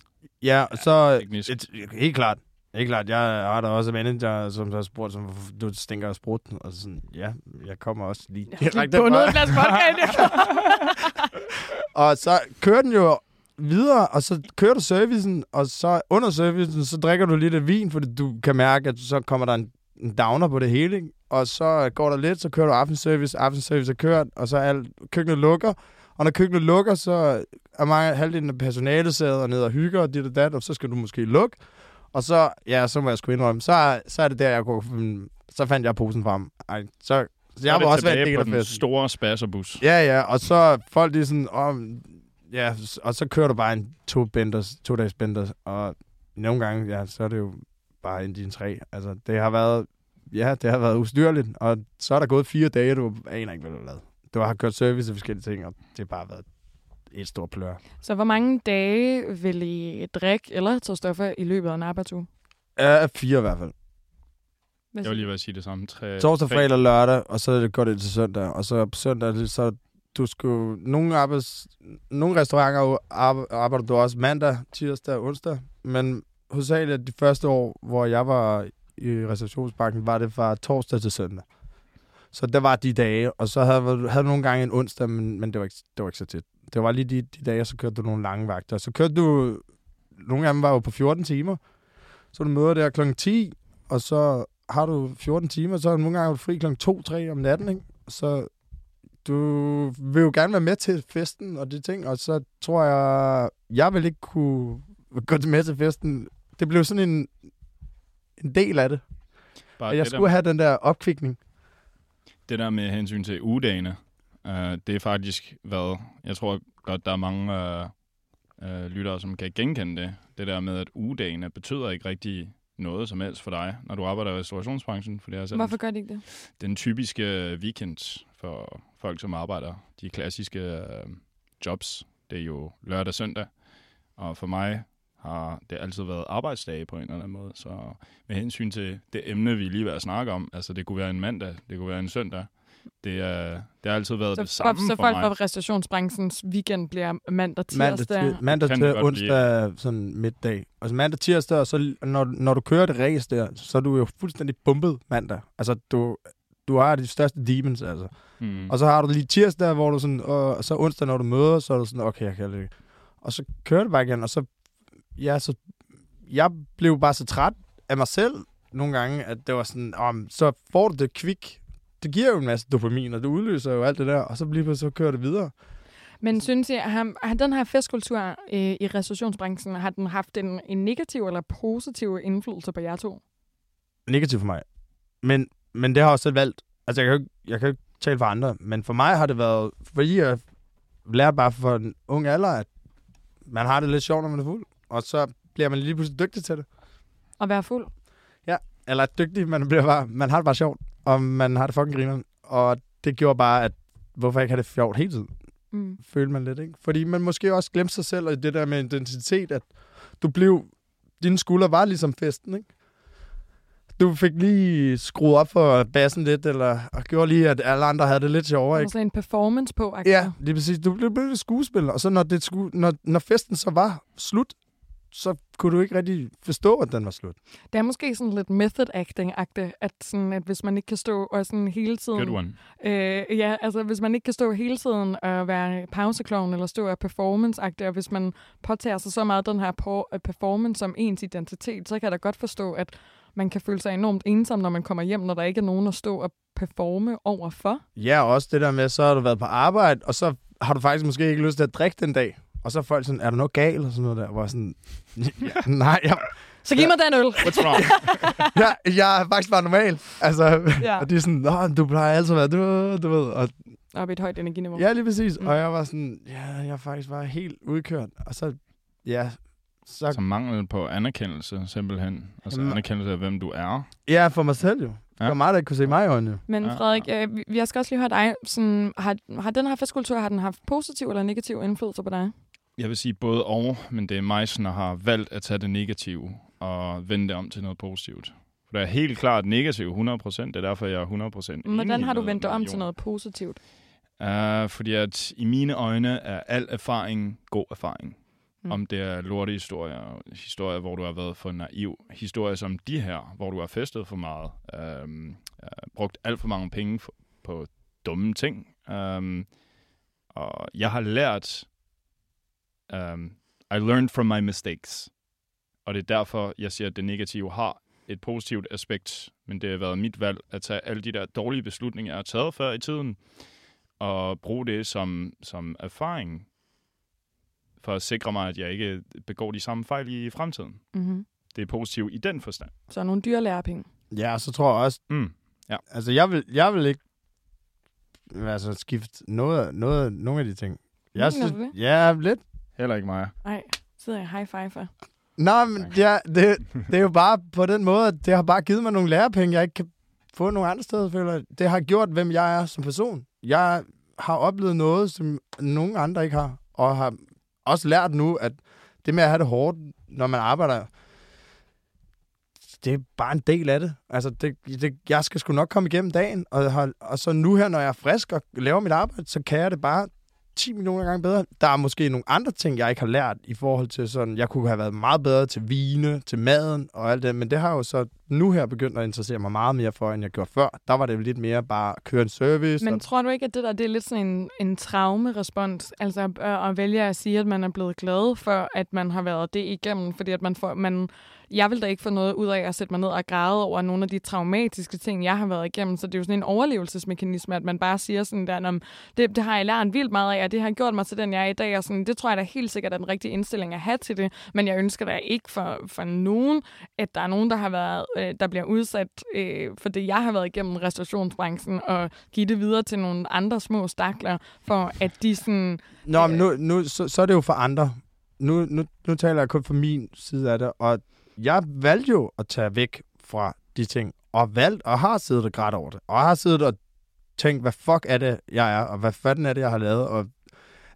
ja, så teknisk. et, helt klart. Helt klart. Jeg har da også manager, som så har spurgt, som, du stinker af sprut. Og så sådan, ja, jeg kommer også lige direkte på noget plads podcast. [LAUGHS] Og så kører den jo videre, og så kører du servicen, og så under servicen, så drikker du lidt af vin, fordi du kan mærke, at så kommer der en, en downer på det hele, ikke? Og så går der lidt, så kører du aftenservice, aftenservice er kørt, og så er alt, køkkenet lukker. Og når køkkenet lukker, så er mange, halvdelen af personalet sidder nede og hygger, og dit og dat, og så skal du måske lukke. Og så, ja, så må jeg sgu indrømme, så, så er det der, jeg kunne, så fandt jeg posen frem. Ej, så, så jeg var også været en del af festen. store spasserbus. Ja, ja, og så folk er sådan, oh, ja, og så kører du bare en to, benders, to dages benders, og nogle gange, ja, så er det jo bare en din tre. Altså, det har været, ja, det har været ustyrligt, og så er der gået fire dage, du aner ikke, hvad du har lavet. Du har kørt service og forskellige ting, og det har bare været et stort plør. så hvor mange dage vil I drikke eller tage stoffer i løbet af en arbejdsuge? Ja, fire i hvert fald. Hvad Jeg vil lige ved at sige det samme. Tre, Torsdag, fredag og lørdag, og så er det godt ind til søndag. Og så på søndag, så du skulle... Nogle, arbejds, nogle restauranter arbejder du også mandag, tirsdag og onsdag. Men hovedsageligt de første år, hvor jeg var i receptionsbanken, var det fra torsdag til søndag. Så der var de dage, og så havde, du- havde du nogle gange en onsdag, men, men det, var ikke, det var ikke så tit. Det var lige de, de dage, og så kørte du nogle lange vagter. Så kørte du... Nogle af dem var jo på 14 timer. Så du møder der klokken 10, og så har du 14 timer, så er du nogle gange fri klokken 2-3 om natten, ikke? Så du vil jo gerne være med til festen og de ting, og så tror jeg, jeg vil ikke kunne gå med til festen. Det blev sådan en, en del af det. Bare Og jeg skulle der, have den der opkvikning. Det der med hensyn til ugedagene, uh, det er faktisk hvad, jeg tror godt, der er mange uh, uh, lyttere, som kan genkende det. Det der med, at ugedagene betyder ikke rigtig noget som helst for dig, når du arbejder i restaurationsbranchen. For det er sådan, Hvorfor gør de ikke det? den typiske weekend for folk, som arbejder, de klassiske øh, jobs, det er jo lørdag og søndag. Og for mig har det altid været arbejdsdage på en eller anden måde. Så med hensyn til det emne, vi lige var at snakke om, altså det kunne være en mandag, det kunne være en søndag, det, er, det har altid været Så, det samme så for folk mig. fra restaurationsbranchens weekend bliver mandag, Mandag, tirsdag. til, mandag Kan til onsdag, sådan middag. Altså mandag, tirsdag, og så når, når du kører det race der, så er du jo fuldstændig bumpet mandag. Altså, du, du har de største demons, altså. Mm. Og så har du lige tirsdag, hvor du sådan, og så onsdag, når du møder, så er du sådan, okay, jeg kan det. Og så kører det bare igen, og så, ja, så, jeg blev bare så træt af mig selv nogle gange, at det var sådan, om, så får du det kvik. Det giver jo en masse dopamin, og det udløser jo alt det der, og så bliver så kører det videre. Men synes jeg, har, den her festkultur øh, i restaurationsbranchen, har den haft en, en negativ eller positiv indflydelse på jer to? negativt for mig. Men, men det har jeg også selv valgt. Altså, jeg kan, jo ikke, jeg kan jo ikke tale for andre, men for mig har det været, fordi jeg lærte bare for en ung alder, at man har det lidt sjovt, når man er fuld. Og så bliver man lige pludselig dygtig til det. At være fuld? Eller dygtig, man bliver bare, man har det bare sjovt, og man har det fucking griner. Og det gjorde bare, at hvorfor ikke have det sjovt hele tiden, Mm. følte man lidt, ikke? Fordi man måske også glemte sig selv, og det der med identitet, at du blev, dine skuldre var ligesom festen, ikke? Du fik lige skruet op for bassen lidt, eller og gjorde lige, at alle andre havde det lidt sjovere, ikke? er en performance på. -agtig. Ja, lige præcis. Du blev, blev skuespiller, og så når, det sku, når, når festen så var slut, så kunne du ikke rigtig forstå, at den var slut. Det er måske sådan lidt method acting-agtigt, at, sådan, at hvis man ikke kan stå og sådan hele tiden... Good one. Øh, ja, altså hvis man ikke kan stå hele tiden og være pauseklovn eller stå og performance og hvis man påtager sig så meget den her øh, performance som ens identitet, så kan jeg da godt forstå, at man kan føle sig enormt ensom, når man kommer hjem, når der ikke er nogen at stå og performe overfor. Ja, og også det der med, så har du været på arbejde, og så har du faktisk måske ikke lyst til at drikke den dag. Og så er folk sådan, er der noget galt? Og sådan noget der. Hvor sådan, ja, nej, jeg, Så giv mig den øl! What's wrong? [LAUGHS] jeg, jeg er faktisk bare normal. Altså, Ja. og de er sådan, Nå, du plejer altid at være, du, du ved. Og, Op i et højt energiniveau. ja, lige præcis. Mm. Og jeg var sådan, ja, jeg er faktisk bare helt udkørt. Og så, ja, så, Så mangel på anerkendelse, simpelthen. Altså Jamen- anerkendelse af, hvem du er. ja, for mig selv jo. Det Ja. var mig, der ikke kunne se mig i øjnene. Men Ja, Frederik, øh, vi- jeg skal også lige høre dig. Sådan, har, har den her festkultur, har den haft positiv eller negativ indflydelse på dig? Jeg vil sige både og, men det er mig, som har valgt at tage det negative og vende det om til noget positivt. For det er helt klart negativt 100%. Det er derfor, jeg er 100% enig Hvordan har du vendt det om til noget positivt? Uh, fordi at i mine øjne er al erfaring god erfaring. Mm. Om det er lorte historier, historier, hvor du har været for naiv, historier som de her, hvor du har festet for meget, um, uh, brugt alt for mange penge for, på dumme ting. Um, og jeg har lært, um, I learned from my mistakes. Og det er derfor, jeg siger, at det negative har et positivt aspekt, men det har været mit valg at tage alle de der dårlige beslutninger, jeg har taget før i tiden, og bruge det som, som erfaring for at sikre mig, at jeg ikke begår de samme fejl i fremtiden. Mm-hmm. Det er positivt i den forstand. Så nogle dyrlærepenge. Ja, og så tror jeg også, Mm. altså jeg vil, jeg vil ikke altså, skifte noget, noget, nogle af de ting. Jeg synes, ja, lidt. Heller ikke mig. Nej, sidder jeg high five for. Nej, men ja, det, [LAUGHS] det er jo bare på den måde, at det har bare givet mig nogle lærepenge, jeg ikke kan få nogle andre steder, føler. Det har gjort, hvem jeg er som person. Jeg har oplevet noget, som nogen andre ikke har, og har også lært nu, at det med at have det hårdt, når man arbejder, det er bare en del af det. Altså, det, det, jeg skal sgu nok komme igennem dagen, og, har, og så nu her, når jeg er frisk og laver mit arbejde, så kan jeg det bare 10 millioner gange bedre. Der er måske nogle andre ting, jeg ikke har lært i forhold til sådan, jeg kunne have været meget bedre til vine, til maden og alt det, men det har jo så nu her begyndt at interessere mig meget mere for, end jeg gjorde før. Der var det jo lidt mere bare at køre en service. Men og, tror du ikke, at det der det er lidt sådan en, en traumerespons? Altså at, at vælge at sige, at man er blevet glad for, at man har været det igennem, fordi at man får... Man, jeg vil da ikke få noget ud af at sætte mig ned og græde over nogle af de traumatiske ting, jeg har været igennem. Så det er jo sådan en overlevelsesmekanisme, at man bare siger sådan der, "Nå, det, det har jeg lært vildt meget af, og det har gjort mig til den, jeg er i dag. Og sådan, det tror jeg da helt sikkert er den rigtige indstilling at have til det. Men jeg ønsker da ikke for, for nogen, at der er nogen, der har været, øh, der bliver udsat øh, for det, jeg har været igennem restaurationsbranchen, og give det videre til nogle andre små stakler, for at de sådan... Nå, men nu, nu så, så er det jo for andre. nu, nu, nu taler jeg kun fra min side af det, og jeg valgte jo at tage væk fra de ting, og valgt, og har siddet og grædt over det, og har siddet og tænkt, hvad fuck er det, jeg er, og hvad fanden er det, jeg har lavet, og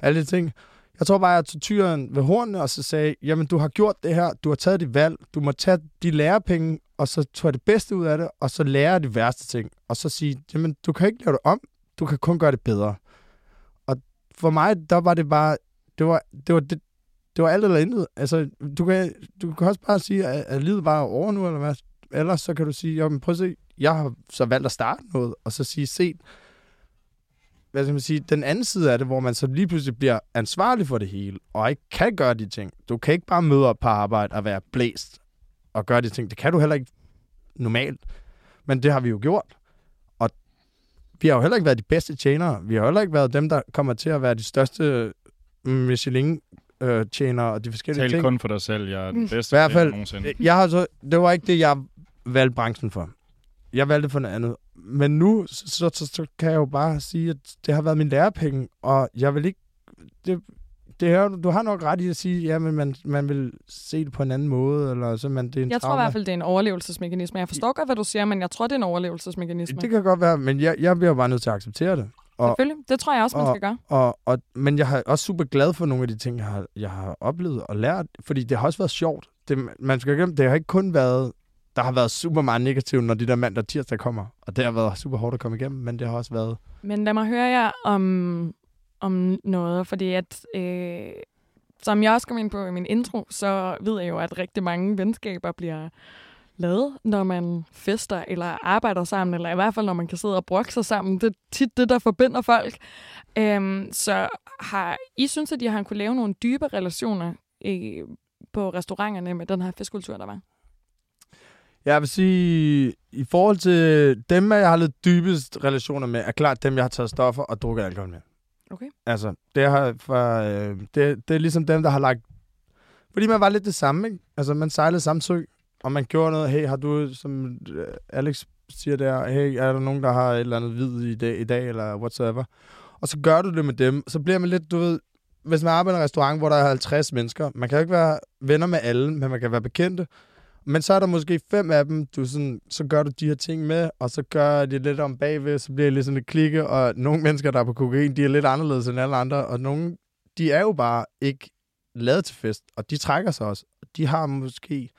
alle de ting. Jeg tror bare, at jeg tog tyren ved hornene, og så sagde, jamen, du har gjort det her, du har taget dit valg, du må tage de lærepenge, og så tage det bedste ud af det, og så lære de værste ting, og så sige, jamen, du kan ikke lave det om, du kan kun gøre det bedre. Og for mig, der var det bare, det var, det var, det, det var alt eller intet. Altså, du kan, du kan også bare sige, at, at livet bare er over nu, eller hvad? Ellers så kan du sige, jamen prøv at se, jeg har så valgt at starte noget, og så sige, se, hvad skal man sige, den anden side af det, hvor man så lige pludselig bliver ansvarlig for det hele, og ikke kan gøre de ting. Du kan ikke bare møde op på arbejde og være blæst og gøre de ting. Det kan du heller ikke normalt. Men det har vi jo gjort. Og vi har jo heller ikke været de bedste tjenere. Vi har heller ikke været dem, der kommer til at være de største Michelin øh, tjener og de forskellige Tal ting. kun for dig selv. Jeg er den Mm. bedste I hvert fald, nogensinde. jeg har så, det var ikke det, jeg valgte branchen for. Jeg valgte for noget andet. Men nu, så, så, så, kan jeg jo bare sige, at det har været min lærepenge, og jeg vil ikke... Det, det her, du har nok ret i at sige, ja, men man, man vil se det på en anden måde, eller så man, det er en Jeg tror i trauma. hvert fald, det er en overlevelsesmekanisme. Jeg forstår godt, hvad du siger, men jeg tror, det er en overlevelsesmekanisme. Det kan godt være, men jeg, jeg bliver bare nødt til at acceptere det. Og- Selvfølgelig. Det tror jeg også, man og- skal gøre. Og, og, men jeg er også super glad for nogle af de ting, jeg har, jeg har oplevet og lært, fordi det har også været sjovt. Det, man skal glemme, det har ikke kun været, der har været super meget negativt, når de der mandag og tirsdag kommer, og det har været super hårdt at komme igennem, men det har også været... Men lad mig høre jer om, om noget, fordi at, øh, som jeg også kom ind på i min intro, så ved jeg jo, at rigtig mange venskaber bliver lavet, når man fester eller arbejder sammen, eller i hvert fald, når man kan sidde og brokke sig sammen. Det er tit det, der forbinder folk. Øhm, så har I synes, at I har kunne lave nogle dybe relationer øh, på restauranterne med den her festkultur, der var? Jeg vil sige, i forhold til dem, jeg har lidt dybest relationer med, er klart dem, jeg har taget stoffer og drukket alkohol med. Okay. Altså, det, har, for, øh, det, det er ligesom dem, der har lagt... Fordi man var lidt det samme, ikke? Altså, man sejlede samme sø, og man gjorde noget. Hey, har du, som øh, Alex siger der, hey, er der nogen, der har et eller andet hvid i dag, i dag eller whatsoever? Og så gør du det med dem. Så bliver man lidt, du ved, hvis man arbejder i en restaurant, hvor der er 50 mennesker, man kan jo ikke være venner med alle, men man kan være bekendte. Men så er der måske fem af dem, du sådan, så gør du de her ting med, og så gør de lidt om bagved, så bliver det lidt sådan lidt klikke, og nogle mennesker, der er på kokain, de er lidt anderledes end alle andre, og nogle, de er jo bare ikke lavet til fest, og de trækker sig også. De har måske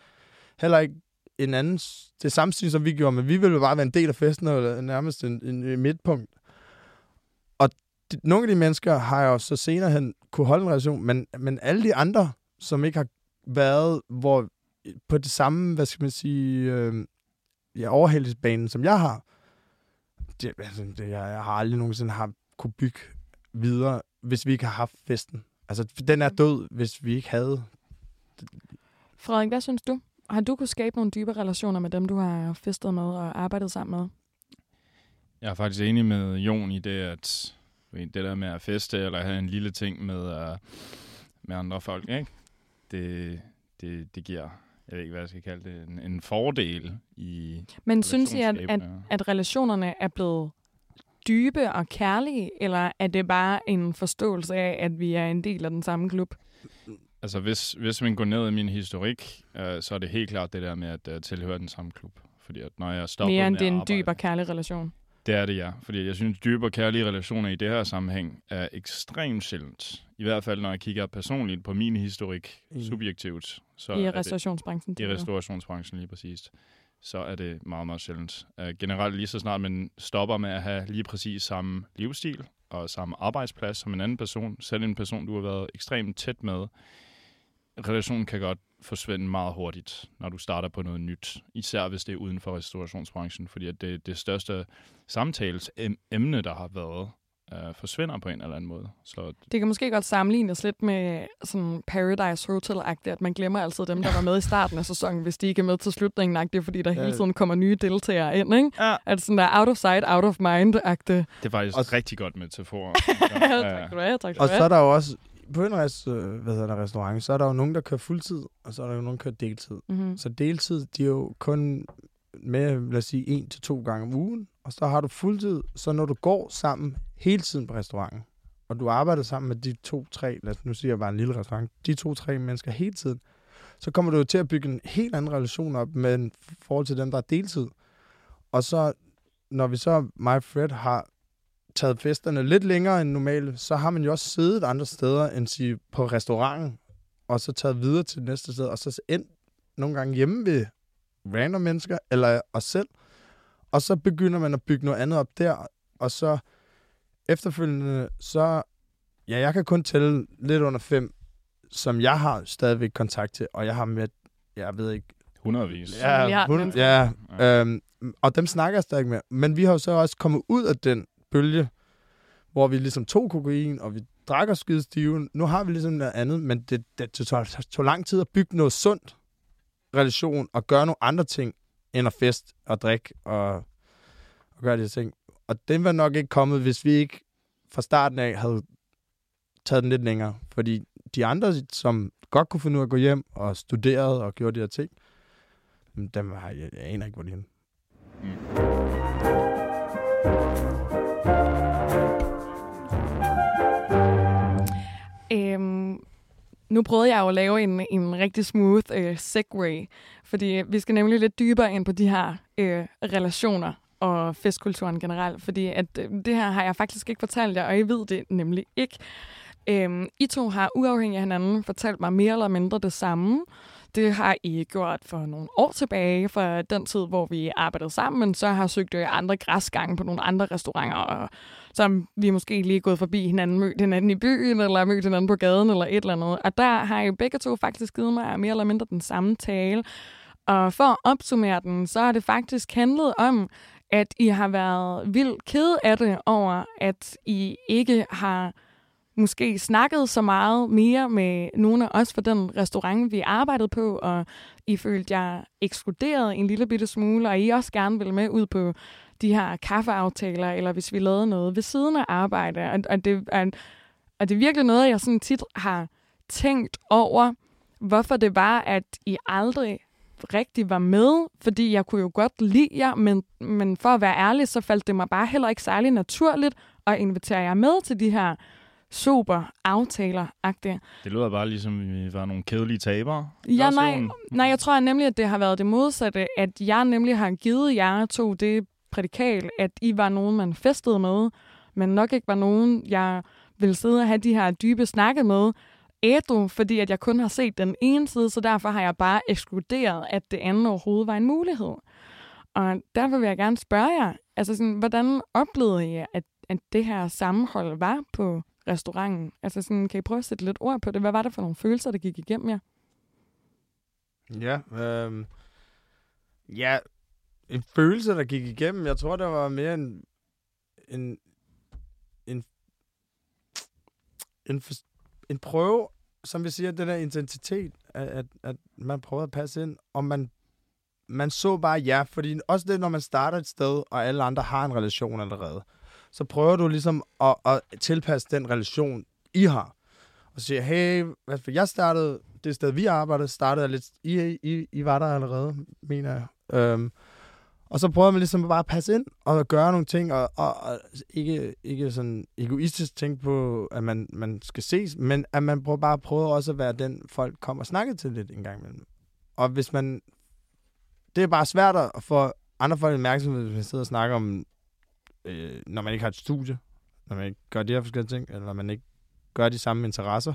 heller ikke en anden, det samme syn, som vi gjorde, men vi ville bare være en del af festen, og nærmest en, en, en midtpunkt. Og de, nogle af de mennesker har jo så senere hen kunne holde en relation, men, men alle de andre, som ikke har været hvor på det samme, hvad skal man sige, øh, ja, overhældingsbanen, som jeg har, det, altså, det, jeg, jeg har aldrig nogensinde har kunne bygge videre, hvis vi ikke har haft festen. Altså, den er død, hvis vi ikke havde. Frederik, hvad synes du? Har du kunne skabe nogle dybe relationer med dem, du har festet med og arbejdet sammen med? Jeg er faktisk enig med Jon i det, at det der med at feste eller have en lille ting med, uh, med andre folk, ikke? Det, det, det giver, jeg ved ikke, hvad jeg skal kalde det, en, en fordel i Men synes I, at, at, at relationerne er blevet dybe og kærlige, eller er det bare en forståelse af, at vi er en del af den samme klub? Altså, hvis, hvis man går ned i min historik, uh, så er det helt klart det der med at uh, tilhøre den samme klub. Fordi at når jeg stopper Mere end med det er en arbejde- dyb og kærlig relation. Det er det, ja. Fordi jeg synes, dybe og kærlige relationer i det her sammenhæng er ekstremt sjældent. I hvert fald, når jeg kigger personligt på min historik, Enig. subjektivt, så I er det, restaurationsbranchen. i restaurationsbranchen lige præcis, så er det meget, meget sjældent. Uh, generelt lige så snart man stopper med at have lige præcis samme livsstil og samme arbejdsplads som en anden person, selv en person, du har været ekstremt tæt med, relationen kan godt forsvinde meget hurtigt, når du starter på noget nyt. Især hvis det er uden for restaurationsbranchen, fordi at det, det største samtalesemne, der har været, øh, forsvinder på en eller anden måde. Så Det kan måske godt sammenlignes lidt med sådan Paradise Hotel-agtigt, at man glemmer altid dem, der var med i starten af sæsonen, hvis de ikke er med til slutningen, -agtigt, fordi der Ja. hele tiden kommer nye deltagere ind, ikke? ja. At sådan der out of sight, out of mind-agtigt. det er faktisk Og- også rigtig godt metafor. [LAUGHS] Ja, tak du have, tak skal Og du så er der jo også, på en rest, øh, hvad hedder der, restaurant, så er der jo nogen, der kører fuldtid, og så er der jo nogen, der kører deltid. Mm-hmm. Så deltid, de er jo kun med, lad os sige, en til to gange om ugen, og så har du fuldtid, så når du går sammen hele tiden på restauranten, og du arbejder sammen med de to-tre, lad os nu sige, jeg var en lille restaurant, de to-tre mennesker hele tiden, så kommer du jo til at bygge en helt anden relation op med en forhold til dem, der er deltid. Og så, når vi så, mig og Fred, har taget festerne lidt længere end normalt, så har man jo også siddet andre steder end sige på restauranten, og så taget videre til det næste sted, og så endt nogle gange hjemme ved random mennesker, eller os selv. Og så begynder man at bygge noget andet op der, og så efterfølgende, så, ja, jeg kan kun tælle lidt under fem, som jeg har stadigvæk kontakt til, og jeg har med, jeg ved ikke, Hundredvis. Ja. milliard hun, mennesker. ja Ja. øhm, og dem snakker jeg stadig med. Men vi har jo så også kommet ud af den bølge, hvor vi ligesom tog kokain, og vi drak os skide stive. Nu har vi ligesom noget andet, men det, det, det tog, tog lang tid at bygge noget sundt relation, og gøre nogle andre ting, end at fest og drikke og, og gøre de ting. Og den var nok ikke kommet, hvis vi ikke fra starten af havde taget den lidt længere. Fordi de andre, som godt kunne finde ud af at gå hjem og studerede og gjorde de her ting, dem har jeg, jeg aner ikke, hvor de er Mm. Øhm, nu prøvede jeg jo at lave en, en rigtig smooth øh, segue, fordi øh, vi skal nemlig lidt dybere ind på de her øh, relationer og festkulturen generelt, fordi at øh, det her har jeg faktisk ikke fortalt jer, og I ved det nemlig ikke. Øhm, I to har uafhængig af hinanden fortalt mig mere eller mindre det samme. Det har I gjort for nogle år tilbage, for den tid, hvor vi arbejdede sammen, men så har søgt øh, andre græsgange på nogle andre restauranter, og som vi måske lige er gået forbi hinanden, mødt hinanden i byen, eller mødt hinanden på gaden, eller et eller andet. Og der har I begge to faktisk givet mig mere eller mindre den samme tale. Og for at opsummere den, så har det faktisk handlet om, at I har været vildt ked af det over, at I ikke har måske snakket så meget mere med nogle af os fra den restaurant, vi arbejdede på, og I følte jeg ekskluderet en lille bitte smule, og I også gerne ville med ud på de her kaffeaftaler, eller hvis vi lavede noget ved siden af arbejde. Og, og, det, er, og det er virkelig noget, jeg sådan tit har tænkt over, hvorfor det var, at I aldrig rigtig var med, fordi jeg kunne jo godt lide jer, men, men for at være ærlig, så faldt det mig bare heller ikke særlig naturligt at invitere jer med til de her super aftaler -agtige. Det lyder bare ligesom, vi var nogle kedelige tabere. Ja, nej, nej, jeg tror nemlig, at det har været det modsatte, at jeg nemlig har givet jer to det prædikal, at I var nogen, man festede med, men nok ikke var nogen, jeg ville sidde og have de her dybe snakke med, ædru, fordi at jeg kun har set den ene side, så derfor har jeg bare ekskluderet, at det andet overhovedet var en mulighed. Og derfor vil jeg gerne spørge jer, altså sådan, hvordan oplevede I, at, at det her sammenhold var på restauranten? Altså sådan, kan I prøve at sætte lidt ord på det? Hvad var det for nogle følelser, der gik igennem jer? Ja, øh, ja, en følelse, der gik igennem. Jeg tror, der var mere en, en, en, en, for, en prøve, som vi siger, den der identitet, at, at, at man prøver at passe ind, og man, man så bare ja, fordi også det, når man starter et sted, og alle andre har en relation allerede, så prøver du ligesom at, at tilpasse den relation, I har. Og siger, hey, hvad for jeg startede, det sted, vi arbejdede, startede jeg lidt, I, I, I var der allerede, mener jeg. Øhm, og så prøver man ligesom bare at passe ind og gøre nogle ting, og, og, og ikke, ikke sådan egoistisk tænke på, at man, man skal ses, men at man prøver bare prøver også at være den, folk kommer og snakker til lidt en gang imellem. Og hvis man... Det er bare svært at få andre folk opmærksomhed, hvis man sidder og snakker om, øh, når man ikke har et studie, når man ikke gør de her forskellige ting, eller når man ikke gør de samme interesser.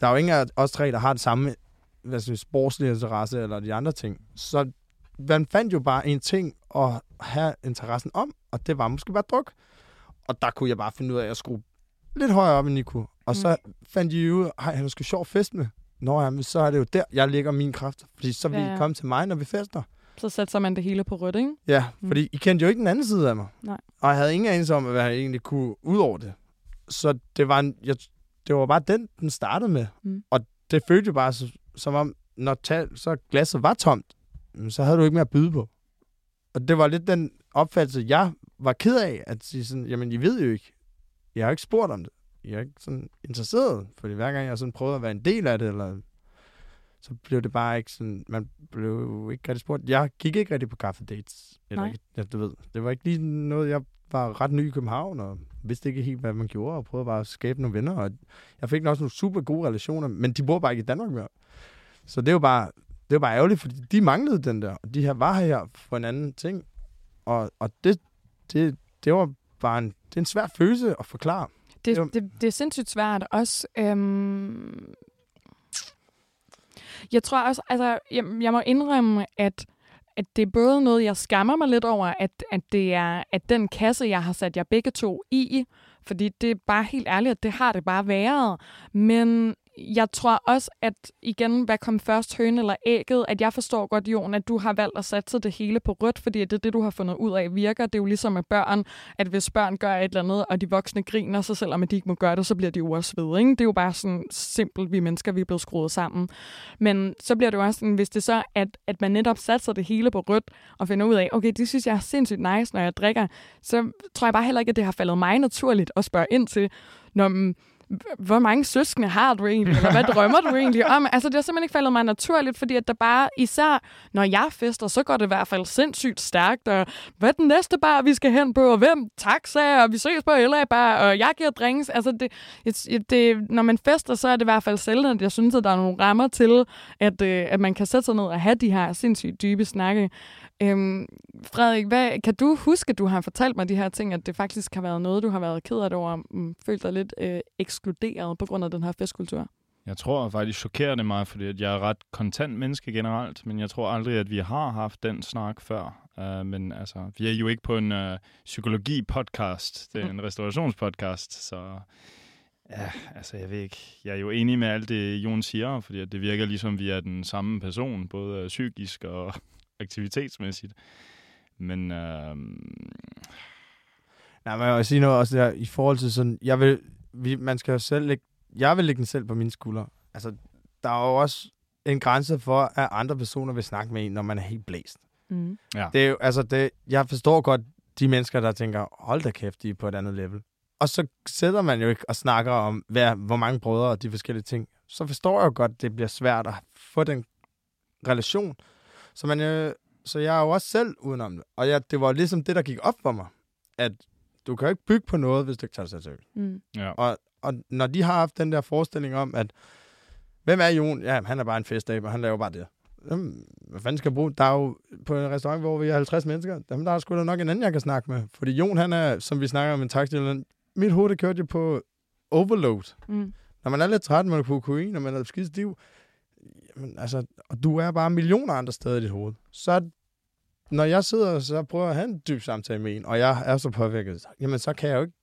Der er jo ingen af os tre, der har det samme hvad sige, sportslige interesse eller de andre ting. Så man fandt jo bare en ting at have interessen om, og det var måske bare druk. Og der kunne jeg bare finde ud af at skrue lidt højere op, end I kunne. Og så fandt I jo, hej, han skal sjov fest med. Nå ja, men så er det jo der, jeg lægger min kraft. Fordi så vil ja. ja. I komme til mig, når vi fester. Så sætter man det hele på rødt, ikke? Ja, Mm. fordi I kendte jo ikke den anden side af mig. Nej. Og jeg havde ingen anelse om, hvad jeg egentlig kunne ud over det. Så det var, en, jeg, det var bare den, den startede med. Mm. Og det følte jo bare så, som om, når tal, så glasset var tomt, mm, så havde du ikke mere at byde på. Og det var lidt den opfattelse, jeg var ked af, at sige sådan, jamen, I ved jo ikke. Jeg har ikke spurgt om det. Jeg er ikke sådan interesseret, fordi hver gang jeg sådan prøvede at være en del af det, eller så blev det bare ikke sådan, man blev ikke rigtig spurgt. Jeg gik ikke rigtig på kaffe dates. Eller Nej. ja, du ved, det var ikke lige noget, jeg var ret ny i København, og vidste ikke helt, hvad man gjorde, og prøvede bare at skabe nogle venner. Og jeg fik også nogle super gode relationer, men de bor bare ikke i Danmark mere. Så det er jo bare, det var bare ærgerligt, fordi de manglede den der. Og de her var her for en anden ting. Og, og det, det, det var bare en, det er en svær følelse at forklare. Det, Jo. det, det er sindssygt svært. Også, øhm, jeg tror også, altså, jeg, jeg må indrømme, at, at det er både noget, jeg skammer mig lidt over, at, at det er at den kasse, jeg har sat jer begge to i, fordi det er bare helt ærligt, at det har det bare været. Men jeg tror også, at igen, hvad kom først, høn eller ægget, at jeg forstår godt, Jon, at du har valgt at satse det hele på rødt, fordi det er det, du har fundet ud af virker. Det er jo ligesom med børn, at hvis børn gør et eller andet, og de voksne griner, så selvom at de ikke må gøre det, så bliver de jo også ved. Ikke? Det er jo bare sådan simpelt, vi mennesker, vi er blevet skruet sammen. Men så bliver det jo også sådan, hvis det så er, at, at man netop satser det hele på rødt, og finder ud af, okay, det synes jeg er sindssygt nice, når jeg drikker, så tror jeg bare heller ikke, at det har faldet mig naturligt at spørge ind til, når, mm, hvor mange søskende har du egentlig, eller hvad drømmer du egentlig om? Altså, det har simpelthen ikke faldet mig naturligt, fordi at der bare, især når jeg fester, så går det i hvert fald sindssygt stærkt, og hvad er den næste bar, vi skal hen på, og hvem taxa, og vi ses på LA bar, og jeg giver drinks. Altså, det, det, når man fester, så er det i hvert fald sjældent, at jeg synes, at der er nogle rammer til, at, øh, at man kan sætte sig ned og have de her sindssygt dybe snakke. Øhm, Frederik, hvad, kan du huske, at du har fortalt mig de her ting, at det faktisk har været noget, du har været ked af over, um, følt dig lidt øh, ekskluderet på grund af den her festkultur? Jeg tror faktisk chokerer det mig, fordi at jeg er et ret kontant menneske generelt, men jeg tror aldrig, at vi har haft den snak før. Uh, men altså, vi er jo ikke på en uh, psykologi-podcast, det er en restaurationspodcast, så ja, altså jeg ved ikke, jeg er jo enig med alt det, Jon siger, fordi at det virker ligesom, vi er den samme person, både psykisk og aktivitetsmæssigt. Men uh, Nej, men jeg vil sige noget også der, i forhold til sådan, jeg vil, vi, man skal jo selv lægge, jeg vil lægge den selv på mine skuldre. Altså, der er jo også en grænse for, at andre personer vil snakke med en, når man er helt blæst. Mm. Det er jo, altså, det, jeg forstår godt de mennesker, der tænker, hold da kæft, de er på et andet level. Og så sætter man jo ikke og snakker om, hvad, hvor mange brødre og de forskellige ting. Så forstår jeg jo godt, at det bliver svært at få den relation. Så, man, øh, så jeg er jo også selv udenom det. Og jeg, det var ligesom det, der gik op for mig. At du kan jo ikke bygge på noget, hvis du ikke tager det seriøst. Mm. ja. Og, og når de har haft den der forestilling om, at hvem er Jon? Ja, han er bare en festabe, og han laver bare det. Jamen, hvad fanden skal jeg bruge? Der er jo på en restaurant, hvor vi er 50 mennesker, jamen, der er sgu da nok en anden, jeg kan snakke med. Fordi Jon, han er, som vi snakker om en taxi, mit hoved det kørte jo på overload. Mm. Når man er lidt træt, man er på kokain, og man er skide stiv, jamen, altså, og du er bare millioner andre steder i dit hoved, så når jeg sidder og så prøver at have en dyb samtale med en, og jeg er så påvirket, jamen så kan jeg jo ikke,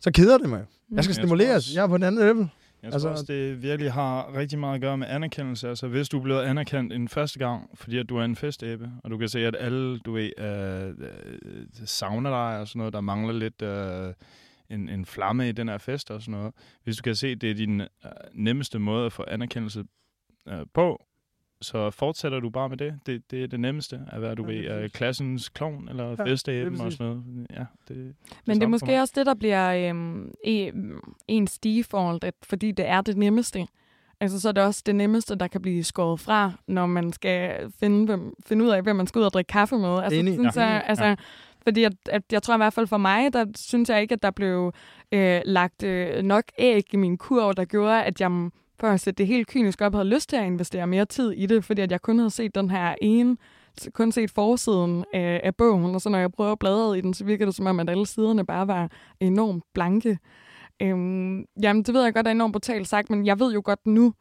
så keder det mig. Mm. Jeg skal stimuleres. Jeg er på et andet level. Jeg tror Altså- også, det virkelig har rigtig meget at gøre med anerkendelse. Altså, hvis du er blevet anerkendt en første gang, fordi at du er en festæbe, og du kan se, at alle, du ved, øh, øh, savner dig og sådan noget, der mangler lidt øh, en, en flamme i den her fest og sådan noget. Hvis du kan se, det er din øh, nemmeste måde at få anerkendelse øh, på, så fortsætter du bare med det. Det, det er det nemmeste at være, du Ja, ved, øh, præcis. klassens klovn eller Ja, festæben og sådan noget. Ja, det, det Men det er måske også det, der bliver øhm, e- ens default, at fordi det er det nemmeste. Altså, så er det også det nemmeste, der kan blive skåret fra, når man skal finde, hvem, finde ud af, hvem man skal ud og drikke kaffe med. Altså, Enig. Synes Ja. jeg, altså, Ja. Fordi at, at jeg tror i hvert fald for mig, der synes jeg ikke, at der blev øh, lagt øh, nok æg i min kurv, der gjorde, at jeg for at sætte det helt kynisk op, havde lyst til at investere mere tid i det, fordi at jeg kun havde set den her ene kun set forsiden af, af bogen, og så når jeg prøver at bladre i den, så virker det som om, at alle siderne bare var enormt blanke. Øhm, jamen, det ved jeg godt er enormt brutalt sagt, men jeg ved jo godt nu,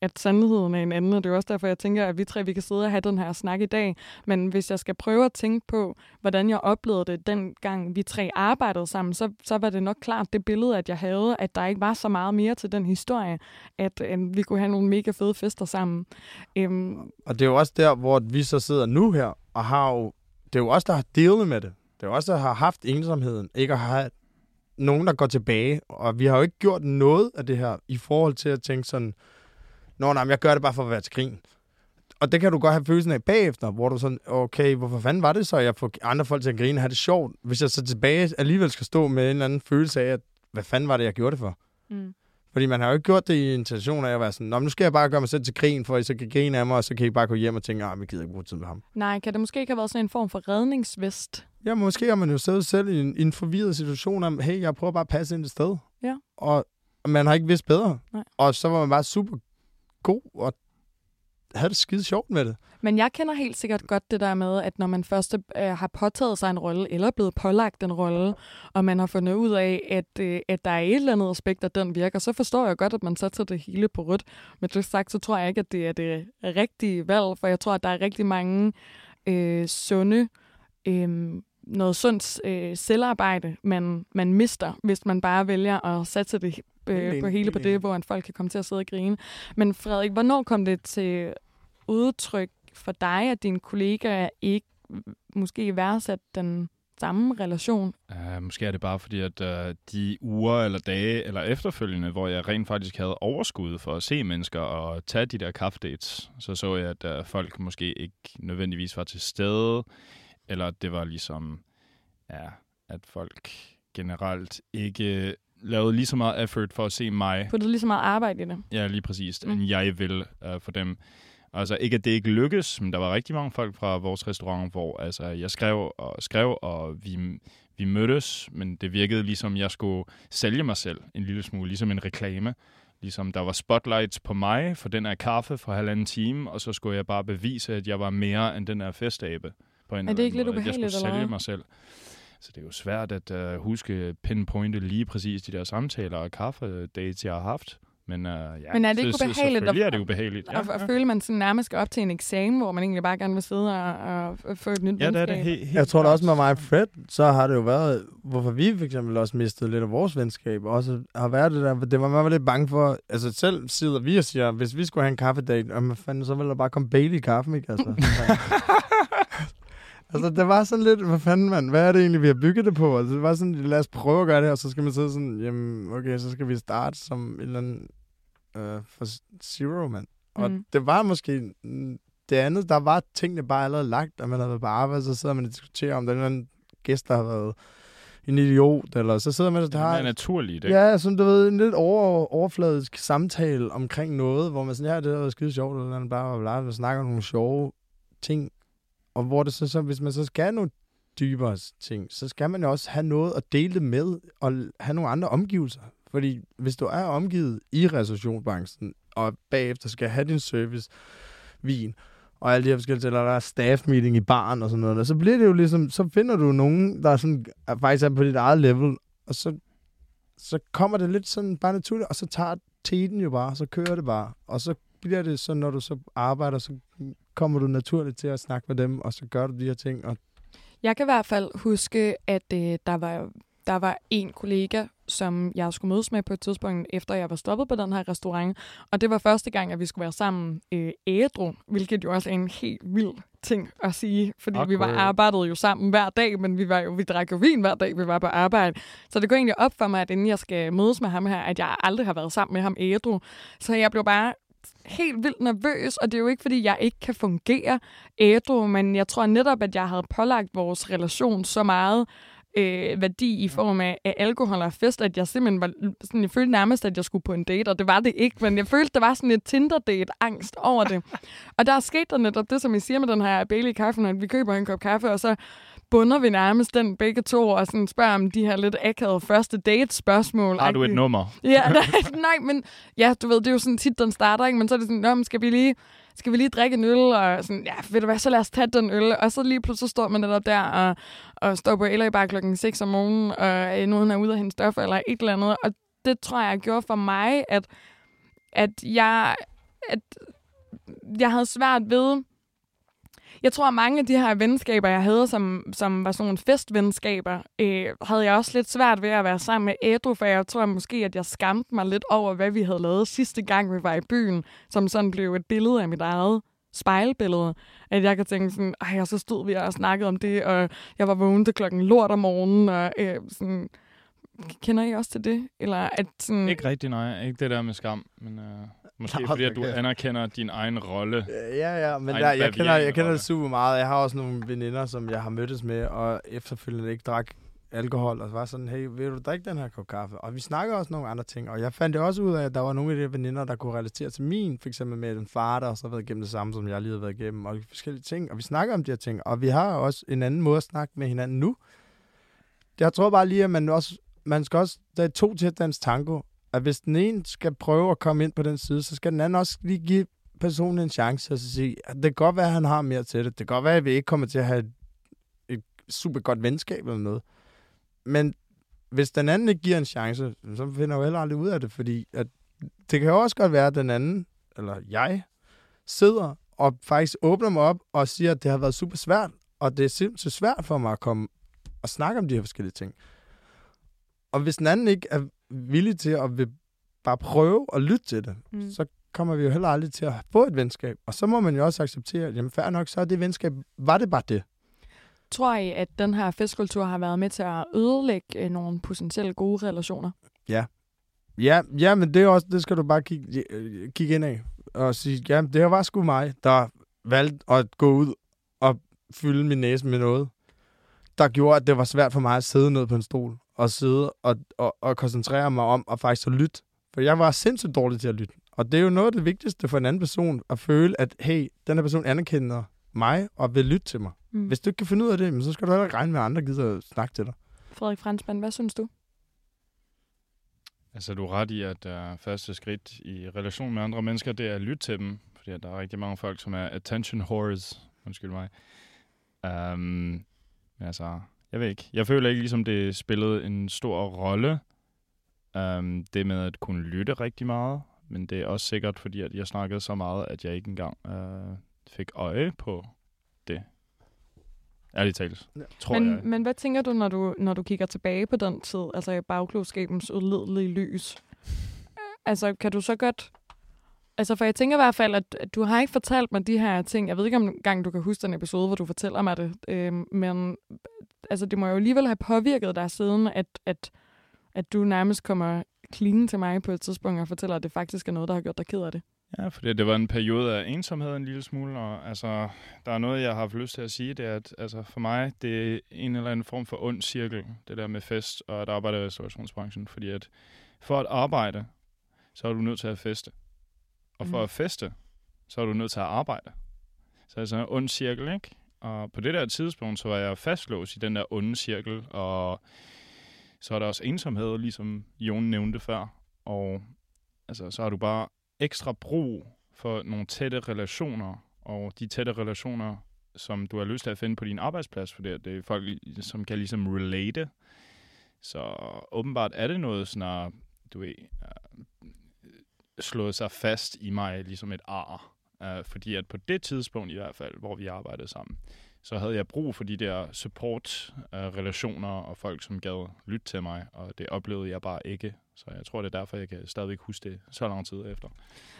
at sandheden er en anden, og det er også derfor, jeg tænker, at vi tre vi kan sidde og have den her snak i dag. Men hvis jeg skal prøve at tænke på, hvordan jeg oplevede det, den gang vi tre arbejdede sammen, så, så var det nok klart det billede, at jeg havde, at der ikke var så meget mere til den historie, at, at vi kunne have nogle mega fede fester sammen. Øhm, Og det er jo også der, hvor vi så sidder nu her, og har jo, det er jo os, der har dealet med det. Det er jo os, der har haft ensomheden, ikke at have nogen, der går tilbage. Og vi har jo ikke gjort noget af det her, i forhold til at tænke sådan, Nå, nej, men jeg gør det bare for at være til grin. Og det kan du godt have følelsen af bagefter, hvor du sådan, okay, hvorfor fanden var det så, at jeg får andre folk til at grine have det sjovt, hvis jeg så tilbage alligevel skal stå med en eller anden følelse af, at hvad fanden var det, jeg gjorde det for? mm. Fordi man har jo ikke gjort det i intention af at være sådan, Nå, men nu skal jeg bare gøre mig selv til grin, for I så kan grine af mig, og så kan I bare gå hjem og tænke, at vi gider ikke bruge tid med ham. Nej, kan det måske ikke have været sådan en form for redningsvest? Ja, måske har man jo siddet selv i en, i en forvirret situation om, hey, jeg prøver bare at passe ind et sted. Ja. Og man har ikke vidst bedre. Nej. Og så var man bare super god og havde det skide sjovt med det. Men jeg kender helt sikkert godt det der med, at når man først øh, har påtaget sig en rolle, eller blevet pålagt en rolle, og man har fundet ud af, at, øh, at der er et eller andet aspekt, der den virker, så forstår jeg godt, at man sætter det hele på rødt. Men det sagt, så tror jeg ikke, at det er det rigtige valg, for jeg tror, at der er rigtig mange øh, sunde, øh, noget sundt øh, selvarbejde, man, man mister, hvis man bare vælger at satse det øh, enig, på hele helt på det, hvor en folk kan komme til at sidde og grine. Men Frederik, hvornår kom det til udtryk for dig, at dine kollegaer ikke måske værdsat den samme relation? Uh, måske er det bare fordi, at uh, de uger eller dage eller efterfølgende, hvor jeg rent faktisk havde overskud for at se mennesker og tage de der kaffedates, så så jeg, at uh, folk måske ikke nødvendigvis var til stede, eller det var ligesom, ja, at folk generelt ikke lavede lige så meget effort for at se mig, Puttede lige så meget arbejde i det. ja lige præcis, Mm. end jeg vil uh, for dem. Altså ikke, at det ikke lykkes, men der var rigtig mange folk fra vores restaurant, hvor altså, jeg skrev og skrev, og vi, vi mødtes, men det virkede ligesom, jeg skulle sælge mig selv en lille smule, ligesom en reklame. Ligesom der var spotlights på mig for den her kaffe for halvanden time, og så skulle jeg bare bevise, at jeg var mere end den her festabe. På en Er det eller ikke lidt ubehageligt, Jeg skulle eller sælge mig selv. Så det er jo svært at uh, huske, pinpointe lige præcis de der samtaler og kaffedates, jeg har haft. Men, uh, ja, Men er det ikke så, så, ubehageligt Selvfølgelig at- er det ubehageligt. Ja, og, og føle, man sådan nærmest skal op til en eksamen, hvor man egentlig bare gerne vil sidde og, og, og få et nyt Ja, det er det helt, helt Jeg tror da også med mig og Fred, så har det jo været, hvorfor vi for eksempel også mistede lidt af vores venskab, også har været det der, det var man var lidt bange for, altså selv sidder vi og siger, hvis vi skulle have en kaffedate, og hvad fanden, så ville der bare komme Bailey i kaffen, ikke? Altså, [LAUGHS] [LAUGHS] [LAUGHS] altså det var sådan lidt, hvad fanden mand, hvad er det egentlig, vi har bygget det på? Altså det var sådan, lad os prøve at gøre det, og så skal man sidde sådan, jamen okay, så skal vi starte som en eller anden øh, for zero, mand. Og Mm. det var måske det andet, der var tingene bare allerede lagt, og man havde været på arbejde, så sidder man og diskuterer, om der er en eller anden gæst, der har været en idiot, eller så sidder man og Det er har... naturligt, ikke? Ja, sådan du ved, en lidt over, overfladisk samtale omkring noget, hvor man sådan, ja, det har været skide sjovt, eller bla, bla, bla, man snakker om nogle sjove ting, og hvor det så, så hvis man så skal nogle dybere ting, så skal man jo også have noget at dele det med, og have nogle andre omgivelser. Fordi hvis du er omgivet i restaurationsbranchen, og bagefter skal have din service, vin, og alle de her forskellige ting, eller der er staff meeting i baren og sådan noget, så bliver det jo ligesom, så finder du nogen, der er sådan, er faktisk er på dit eget level, og så, så kommer det lidt sådan bare naturligt, og så tager tiden jo bare, så kører det bare, og så bliver det så, når du så arbejder, så kommer du naturligt til at snakke med dem, og så gør du de her ting, og Jeg kan i hvert fald huske, at øh, der var der var en kollega, som jeg skulle mødes med på et tidspunkt, efter jeg var stoppet på den her restaurant. Og det var første gang, at vi skulle være sammen øh, ædru, hvilket jo også er en helt vild ting at sige, fordi vi var arbejdede jo sammen hver dag, men vi var jo vi drak jo vin hver dag, vi var på arbejde. Så det går egentlig op for mig, at inden jeg skal mødes med ham her, at jeg aldrig har været sammen med ham ædru. Så jeg blev bare helt vildt nervøs, og det er jo ikke, fordi jeg ikke kan fungere ædru, men jeg tror netop, at jeg havde pålagt vores relation så meget øh, værdi i form af, af alkohol og fest, at jeg simpelthen var sådan, jeg følte nærmest, at jeg skulle på en date, og det var det ikke, men jeg følte, der var sådan et Tinder-date-angst over det. og der skete der netop det, som I siger med den her Bailey kaffe, når vi køber en kop kaffe, og så bunder vi nærmest den begge to, og sådan spørger om de her lidt akavede første date-spørgsmål. Har du et nummer? [LAUGHS] Ja, nej, nej, men ja, du ved, det er jo sådan tit, den starter, ikke? Men så er det sådan, Nå, men skal vi lige, skal vi lige drikke en øl? Og sådan, ja, ved du hvad, så lad os tage den øl. Og så lige pludselig så står man netop der og, og står på LA bare klokken 6 om morgenen, og øh, nogen er ude af hendes stoffer eller et eller andet. Og det tror jeg gjorde for mig, at, at jeg, at jeg havde svært ved jeg tror, at mange af de her venskaber, jeg havde, som, som var sådan nogle festvenskaber, øh, havde jeg også lidt svært ved at være sammen med ædru, for jeg tror måske, at jeg skamte mig lidt over, hvad vi havde lavet sidste gang, vi var i byen, som sådan blev et billede af mit eget spejlbillede. At jeg kan tænke sådan, ej, og så stod vi og snakkede om det, og jeg var vågen til klokken lort om morgenen, og øh, sådan, kender I også til det? Eller at sådan, Ikke rigtig, nej. Ikke det der med skam, men Øh måske Nå, fordi, at du okay. anerkender din egen rolle. Ja, ja, men der, jeg, kender, er jeg kender det super meget. Jeg har også nogle veninder, som jeg har mødtes med, og efterfølgende ikke drak alkohol, og var sådan, hey, vil du drikke den her kop kaffe? Og vi snakker også nogle andre ting, og jeg fandt det også ud af, at der var nogle af de veninder, der kunne relatere til min, for eksempel med en far, der også har været igennem det samme, som jeg lige har været igennem, og forskellige ting, og vi snakker om de her ting, og vi har også en anden måde at snakke med hinanden nu. Jeg tror bare lige, at man også, man skal også, der er to til dans tango, at hvis den ene skal prøve at komme ind på den side, så skal den anden også lige give personen en chance og så sige, at det kan godt være, at han har mere til det. Det kan godt være, at vi ikke kommer til at have et, et super godt venskab eller noget. Men hvis den anden ikke giver en chance, så finder jeg jo heller aldrig ud af det, fordi at det kan jo også godt være, at den anden, eller jeg, sidder og faktisk åbner mig op og siger, at det har været super svært, og det er simpelthen svært for mig at komme og snakke om de her forskellige ting. Og hvis den anden ikke er villig til at vil bare prøve at lytte til det, mm. så kommer vi jo heller aldrig til at få et venskab. Og så må man jo også acceptere, at jamen fair nok, så er det venskab, var det bare det. Tror I, at den her festkultur har været med til at ødelægge øh, nogle potentielle gode relationer? Ja. Ja, ja men det, er også, det skal du bare kigge, kigge ind af og sige, ja, det var sgu mig, der valgte at gå ud og fylde min næse med noget, der gjorde, at det var svært for mig at sidde ned på en stol og sidde og, og, og koncentrere mig om at faktisk at lytte. For jeg var sindssygt dårlig til at lytte. Og det er jo noget af det vigtigste for en anden person, at føle, at hey, den her person anerkender mig og vil lytte til mig. Mm. Hvis du ikke kan finde ud af det, så skal du heller ikke regne med, at andre gider at snakke til dig. Frederik Fransmann, hvad synes du? Altså, du er ret i, at uh, første skridt i relation med andre mennesker, det er at lytte til dem. Fordi der er rigtig mange folk, som er attention whores. Undskyld mig. Um, altså, jeg ved ikke. Jeg føler ikke, ligesom det spillede en stor rolle, um, det med at kunne lytte rigtig meget. Men det er også sikkert, fordi at jeg snakkede så meget, at jeg ikke engang uh, fik øje på det. Ærligt talt, ja. tror men, jeg. Men hvad tænker du, når du, når du kigger tilbage på den tid, altså i bagklodskabens udledelige lys? Altså, kan du så godt... Altså, for jeg tænker i hvert fald, at, du har ikke fortalt mig de her ting. Jeg ved ikke, om gang du kan huske den episode, hvor du fortæller mig det. Øhm, men altså, det må jo alligevel have påvirket dig siden, at, at, at du nærmest kommer klingen til mig på et tidspunkt og fortæller, at det faktisk er noget, der har gjort dig ked af det. Ja, for det var en periode af ensomhed en lille smule, og altså, der er noget, jeg har haft lyst til at sige, det er, at altså, for mig, det er en eller anden form for ond cirkel, det der med fest og at arbejde i restaurationsbranchen, fordi at for at arbejde, så er du nødt til at feste. Og for mm. at feste, så er du nødt til at arbejde. Så det er sådan en ond cirkel, ikke? Og på det der tidspunkt, så var jeg fastlåst i den der onde cirkel, og så er der også ensomhed, ligesom Jon nævnte før. Og altså, så har du bare ekstra brug for nogle tætte relationer, og de tætte relationer, som du har lyst til at finde på din arbejdsplads, for det er folk, som kan ligesom relate. Så åbenbart er det noget sådan, du ved, slået sig fast i mig ligesom et ar. Uh, fordi at på det tidspunkt i hvert fald, hvor vi arbejdede sammen, så havde jeg brug for de der support-relationer øh, og folk, som gad lytte til mig, og det oplevede jeg bare ikke. Så jeg tror, det er derfor, jeg kan stadigvæk huske det så lang tid efter.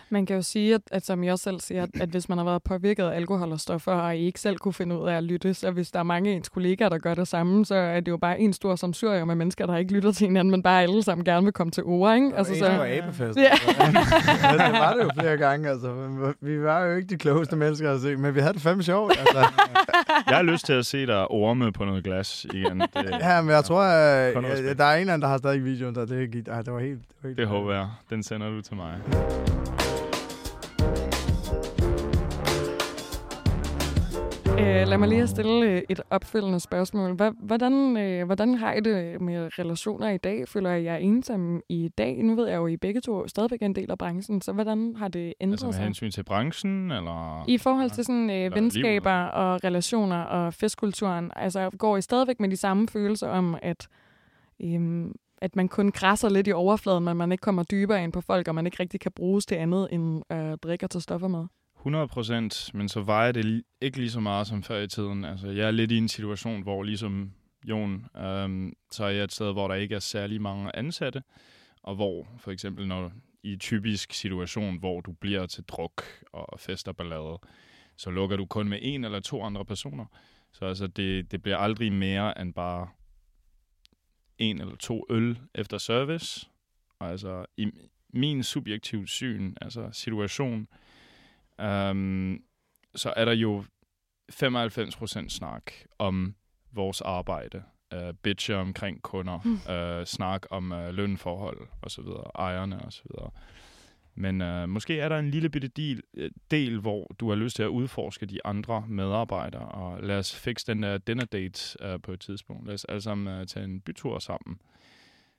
Man kan jo sige, at, at som jeg også selv siger, at, at hvis man har været påvirket af alkohol og stoffer, og I ikke selv kunne finde ud af at lytte, så hvis der er mange af ens kollegaer, der gør det samme, så er det jo bare en stor samsurium med mennesker, der ikke lytter til hinanden, men bare alle sammen gerne vil komme til ord, ikke? Altså, så... Det var abefest. Ja. det var det jo flere gange, altså. Vi var jo ikke de klogeste mennesker at se, men vi havde det fandme sjovt, altså. jeg har lyst til at se dig orme på noget glas igen. Det, ja, men jeg tror, at, der er en eller anden, der har stadig videoen, der det det var helt... Det, var helt det håber jeg. Den sender du til mig. Øh, lad mig lige stille øh, et opfølgende spørgsmål. Hvordan, øh, hvordan har I det med relationer i dag? Føler jeg, jeg er ensom i dag? Nu ved jeg jo, at I begge to stadigvæk en del af branchen, så hvordan har det ændret altså med sig? hensyn til branchen? Eller, I forhold til sådan øh, venskaber livet. og relationer og festkulturen, altså går I stadigvæk med de samme følelser om, at, øhm, at man kun græsser lidt i overfladen, men man ikke kommer dybere ind på folk, og man ikke rigtig kan bruges til andet end øh, drikker til stoffer med? 100 procent, men så vejer det ikke lige så meget som før i tiden. Altså, jeg er lidt i en situation, hvor ligesom Jon, øhm, så er jeg et sted, hvor der ikke er særlig mange ansatte, og hvor for eksempel når i en typisk situation, hvor du bliver til druk og fest og ballade, så lukker du kun med en eller to andre personer. Så altså, det, det bliver aldrig mere end bare en eller to øl efter service. Og altså, i min subjektiv syn, altså situation, um, så er der jo 95% snak om vores arbejde. øh, bitche omkring kunder, mm. øh, snak om øh, lønforhold og så videre, ejerne og så videre. Men øh, måske er der en lille bitte del, øh, del, hvor du har lyst til at udforske de andre medarbejdere, og lad os fikse den der dinner date øh, på et tidspunkt. Lad os alle sammen øh, tage en bytur sammen.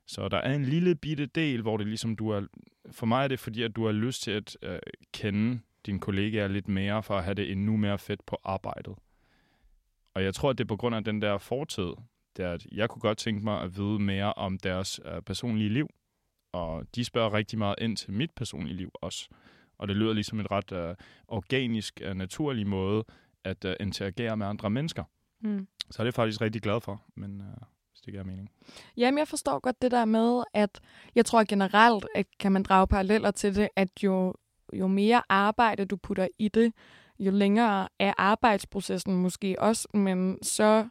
Så der er en lille bitte del, hvor det ligesom du er... For mig er det fordi, at du har lyst til at øh, kende dine kollegaer lidt mere, for at have det endnu mere fedt på arbejdet. Og jeg tror, at det er på grund af den der fortid, det er, at jeg kunne godt tænke mig at vide mere om deres øh, personlige liv. Og de spørger rigtig meget ind til mit personlige liv også. Og det lyder ligesom et ret øh, organisk, øh, naturlig måde at øh, interagere med andre mennesker. Mm. Så er det faktisk rigtig glad for, men øh, hvis det giver mening. Jamen, jeg forstår godt det der med, at jeg tror generelt, at kan man drage paralleller til det, at jo, jo mere arbejde du putter i det, jo længere er arbejdsprocessen måske også, men så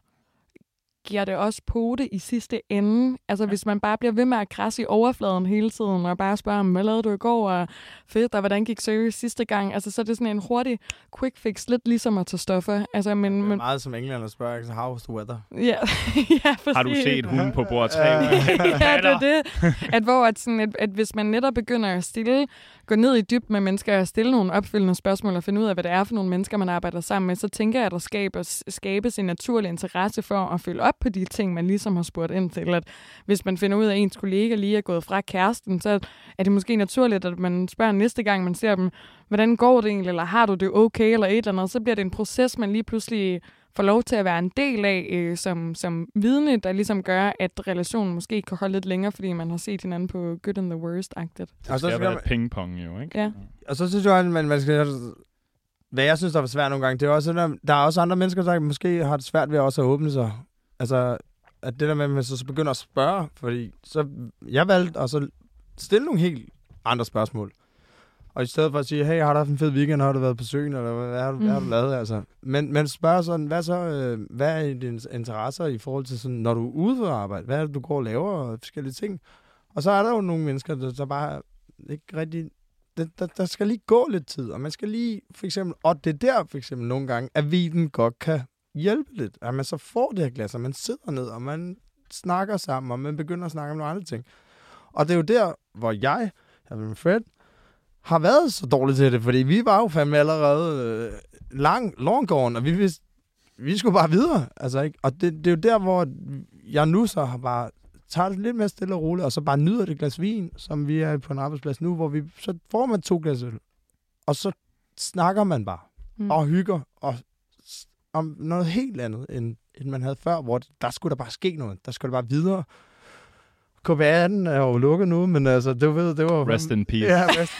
giver det også på det i sidste ende. Altså ja. hvis man bare bliver ved med at krasse i overfladen hele tiden, og bare spørger, hvad lavede du i går, og fedt, og hvordan gik service sidste gang, altså så er det sådan en hurtig quick fix, lidt ligesom at tage stoffer. Altså, men, Det er men, meget som englænder spørger, ikke? how's the weather? ja, [LAUGHS] ja, Har du set hunden på bord 3? [LAUGHS] ja, det er det. At, hvor at, sådan, at, at hvis man netop begynder at stille, gå ned i dyb med mennesker og stille nogle opfølgende spørgsmål og finde ud af, hvad det er for nogle mennesker, man arbejder sammen med, så tænker jeg, at der skabes, skabes en naturlig interesse for at følge op på de ting, man ligesom har spurgt ind til. At hvis man finder ud af, at ens kollega lige er gået fra kæresten, så er det måske naturligt, at man spørger næste gang, man ser dem, hvordan går det egentlig, eller har du det okay, eller et eller andet. Så bliver det en proces, man lige pludselig får lov til at være en del af øh, som, som vidne, der ligesom gør, at relationen måske kan holde lidt længere, fordi man har set hinanden på good and the worst-agtigt. Og Det så skal skal være man, pingpong jo, ikke? Ja. Og så synes jeg, at man, man skal... Hvad jeg synes, der var svært nogle gange, det er også, der er også andre mennesker, der måske har det svært ved også at åbne sig. Altså, at det der med, at man så begynder at spørge, fordi så jeg valgte at så stille nogle helt andre spørgsmål. Og i stedet for at sige, hey, har du haft en fed weekend, har du været på søen, eller hvad, hvad, har, du, hvad har du Mm. lavet? Altså. Men, men spørg sådan, hvad så, øh, hvad er dine interesser i forhold til sådan, når du er ude for arbejde? Hvad er det, du går og laver og forskellige ting? Og så er der jo nogle mennesker, der, der bare ikke rigtig der, der, der skal lige gå lidt tid, og man skal lige, for eksempel, og det er der for eksempel nogle gange, at vinen godt kan hjælpe lidt, at man så får det her glas, og man sidder ned, og man snakker sammen, og man begynder at snakke om nogle andre ting. Og det er jo der, hvor jeg, jeg med Fred, har været så dårlig til det, fordi vi var jo fandme allerede øh, lang, long gone, og vi vidste, vi skulle bare videre. Altså, ikke? Og det, det er jo der, hvor jeg nu så har bare tager det lidt mere stille og roligt, og så bare nyder det glas vin, som vi er på en arbejdsplads nu, hvor vi, så får man to glas øl, og så snakker man bare, Mm. og hygger, og om noget helt andet, end, end man havde før, hvor der skulle der bare ske noget. Der skulle der bare videre. KB18 er jo lukket nu, men altså, du ved, det var... Rest in peace. Ja, rest.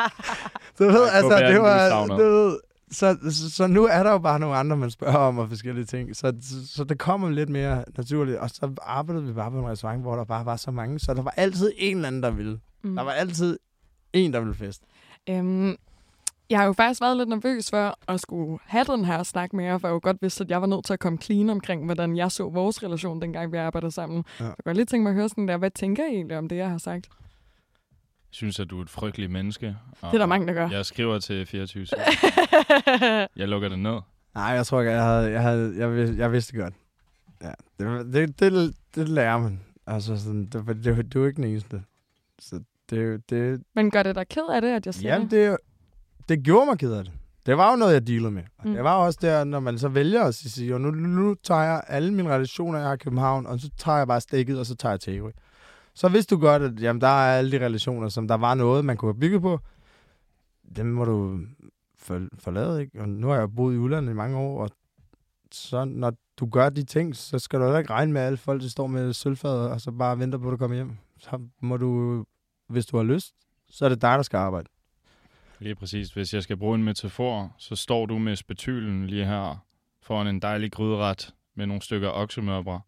[LAUGHS] du ved, Ja, altså, KB18 det var... Du ved, så, så, så nu er der jo bare nogle andre, man spørger om og forskellige ting. Så, så, så det kommer lidt mere naturligt. Og så arbejdede vi bare på en restaurant, hvor der bare var så mange. Så der var altid en eller anden, der ville. Mm. Der var altid en, der ville fest. Øhm, jeg har jo faktisk været lidt nervøs for at skulle have den her snak med jer, for jeg jo godt vidste, at jeg var nødt til at komme clean omkring, hvordan jeg så vores relation, dengang vi arbejdede sammen. Ja. Jeg kan godt lige tænke mig at høre sådan der, hvad tænker I egentlig om det, jeg har sagt? Jeg synes, at du er et frygteligt menneske. Og Det er der mange, der gør. Jeg skriver til 24 [LAUGHS] Jeg lukker det ned. Nej, jeg tror ikke, jeg havde... Jeg, havde, jeg, vidste, jeg vidste godt. Ja, det, det, det, det lærer man. Altså, sådan, det, det, det, du er ikke den eneste. Så det, er det, Men gør det dig ked af det, at jeg siger Jamen, det? det, det gjorde mig ked af det. Det var jo noget, jeg dealede med. Og Mm. Det var også der, når man så vælger at sige, jo, nu, nu tager jeg alle mine relationer, jeg har i København, og så tager jeg bare stikket, og så tager jeg Ærø. Så vidste du godt, at jamen, der er alle de relationer, som der var noget, man kunne have bygget på, dem må du for, forlade, ikke? Og nu har jeg boet i udlandet i mange år, og så når du gør de ting, så skal du heller ikke regne med, alle folk, der står med sølvfad, og så bare venter på, at du kommer hjem. Så må du, hvis du har lyst, så er det dig, der skal arbejde. Lige præcis. Hvis jeg skal bruge en metafor, så står du med spetylen lige her foran en dejlig gryderet med nogle stykker oksemørbra.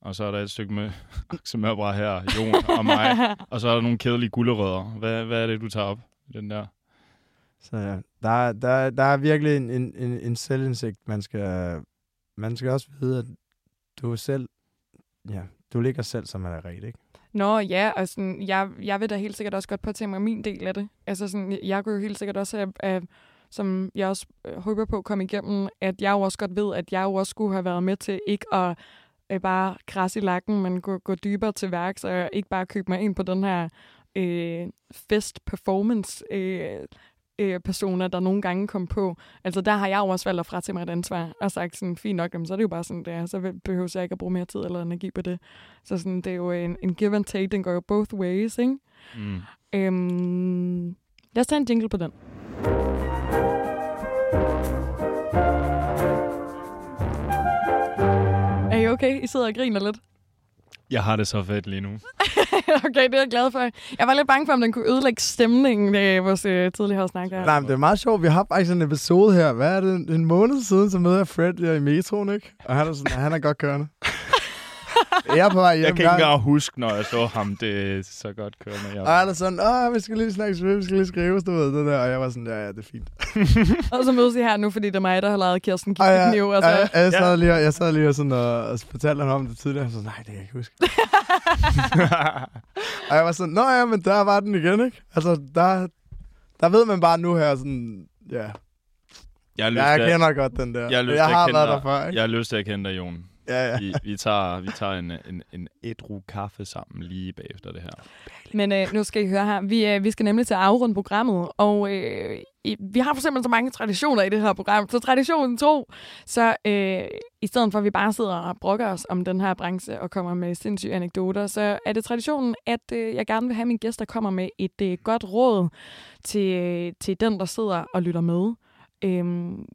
Og så er der et stykke med [LAUGHS] oksemørbra her, Jon og mig. [LAUGHS] Og så er der nogle kedelige gulerødder. Hvad, hvad er det, du tager op i den der? Så ja, der, er- der, er- der er virkelig en, en, en, en selvindsigt, man skal, man skal også vide, at du er selv, ja, du ligger selv, som man er ret, ikke? Nå ja, og sådan, jeg, jeg vil da helt sikkert også godt påtage mig min del af det. Altså sådan, jeg kunne jo helt sikkert også have, have som jeg også øh, håber på at komme igennem, at jeg jo også godt ved, at jeg jo også skulle have været med til ikke at øh, bare krasse i lakken, men gå, gå dybere til værks, og ikke bare købe mig ind på den her øh, fest performance øh, øh, personer, der nogle gange kom på. Altså der har jeg jo også valgt at fratage mig et ansvar og sagt sådan, fint nok, jamen, så er det jo bare sådan, det er. Så behøver jeg ikke at bruge mere tid eller energi på det. Så sådan, det er jo en, en give and take, den går jo both ways, ikke? Mm. Øhm, lad os tage en jingle på den. Er I okay? I sidder og griner lidt. Jeg har det så fedt lige nu. [LAUGHS] okay, det er jeg glad for. Jeg var lidt bange for, om den kunne ødelægge stemningen, øh, vores øh, tidligere snakket her. Nej, men det er meget sjovt. Vi har faktisk en episode her. Hvad er det? En måned siden, så møder jeg Fred der i metroen, ikke? Og han er, sådan, han er godt kørende. Jeg er på vej hjem. Jeg kan ikke engang huske, når jeg så ham. Det er så godt kørende. Jeg... Og han er sådan, åh, vi skal lige snakke, vi skal lige skrive, du ved, det der. Og jeg var sådan, ja, ja, det er fint. [LAUGHS] og så mødes I her nu, fordi det er mig, der har lavet Kirsten Og jeg, Kniv. jeg, Altså. jeg, jeg, sad lige, og- jeg sad lige og, sådan, og, og fortalte ham om det tidligere. Og så nej, det kan jeg ikke huske. [LAUGHS] og jeg var sådan, nå ja, men der var den igen, ikke? Altså, der, der ved man bare nu her, sådan, ja. Jeg har lyst Jeg kender godt den der. jeg har, lyst jeg at har været der før, ikke? jeg har lyst til at kende dig, Jon. Ja, ja. Vi, vi tager, vi tager en, en, en ædru kaffe sammen lige bagefter det her. Men øh, nu skal I høre her. Vi, øh, vi skal nemlig til at afrunde programmet, og øh, vi har for simpelthen så mange traditioner i det her program. Så traditionen tro, så øh, i stedet for at vi bare sidder og brokker os om den her branche og kommer med sindssyge anekdoter, så er det traditionen, at øh, jeg gerne vil have min gæster kommer med et øh, godt råd til, øh, til den, der sidder og lytter med. Øhm,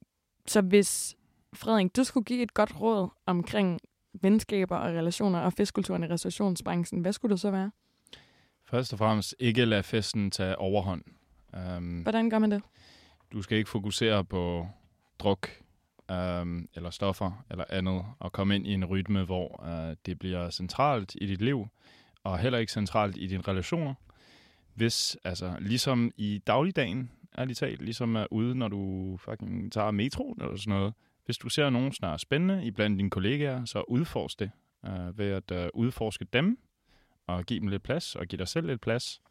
så hvis Frederik, du skulle give et godt råd omkring venskaber og relationer og festkulturen i restaurationsbranchen, hvad skulle det så være? Først og fremmest, ikke lade festen tage overhånd. Um, Hvordan gør man det? du skal ikke fokusere på druk um, eller stoffer eller andet, og komme ind i en rytme, hvor uh, det bliver centralt i dit liv, og heller ikke centralt i dine relationer. Hvis, altså, ligesom i dagligdagen, ærligt talt, ligesom er ude, når du fucking tager metroen eller sådan noget. Hvis du ser nogen snart spændende i blandt dine kollegaer, så udforsk det øh, ved at øh, udforske dem, og give dem lidt plads, og give dig selv lidt plads.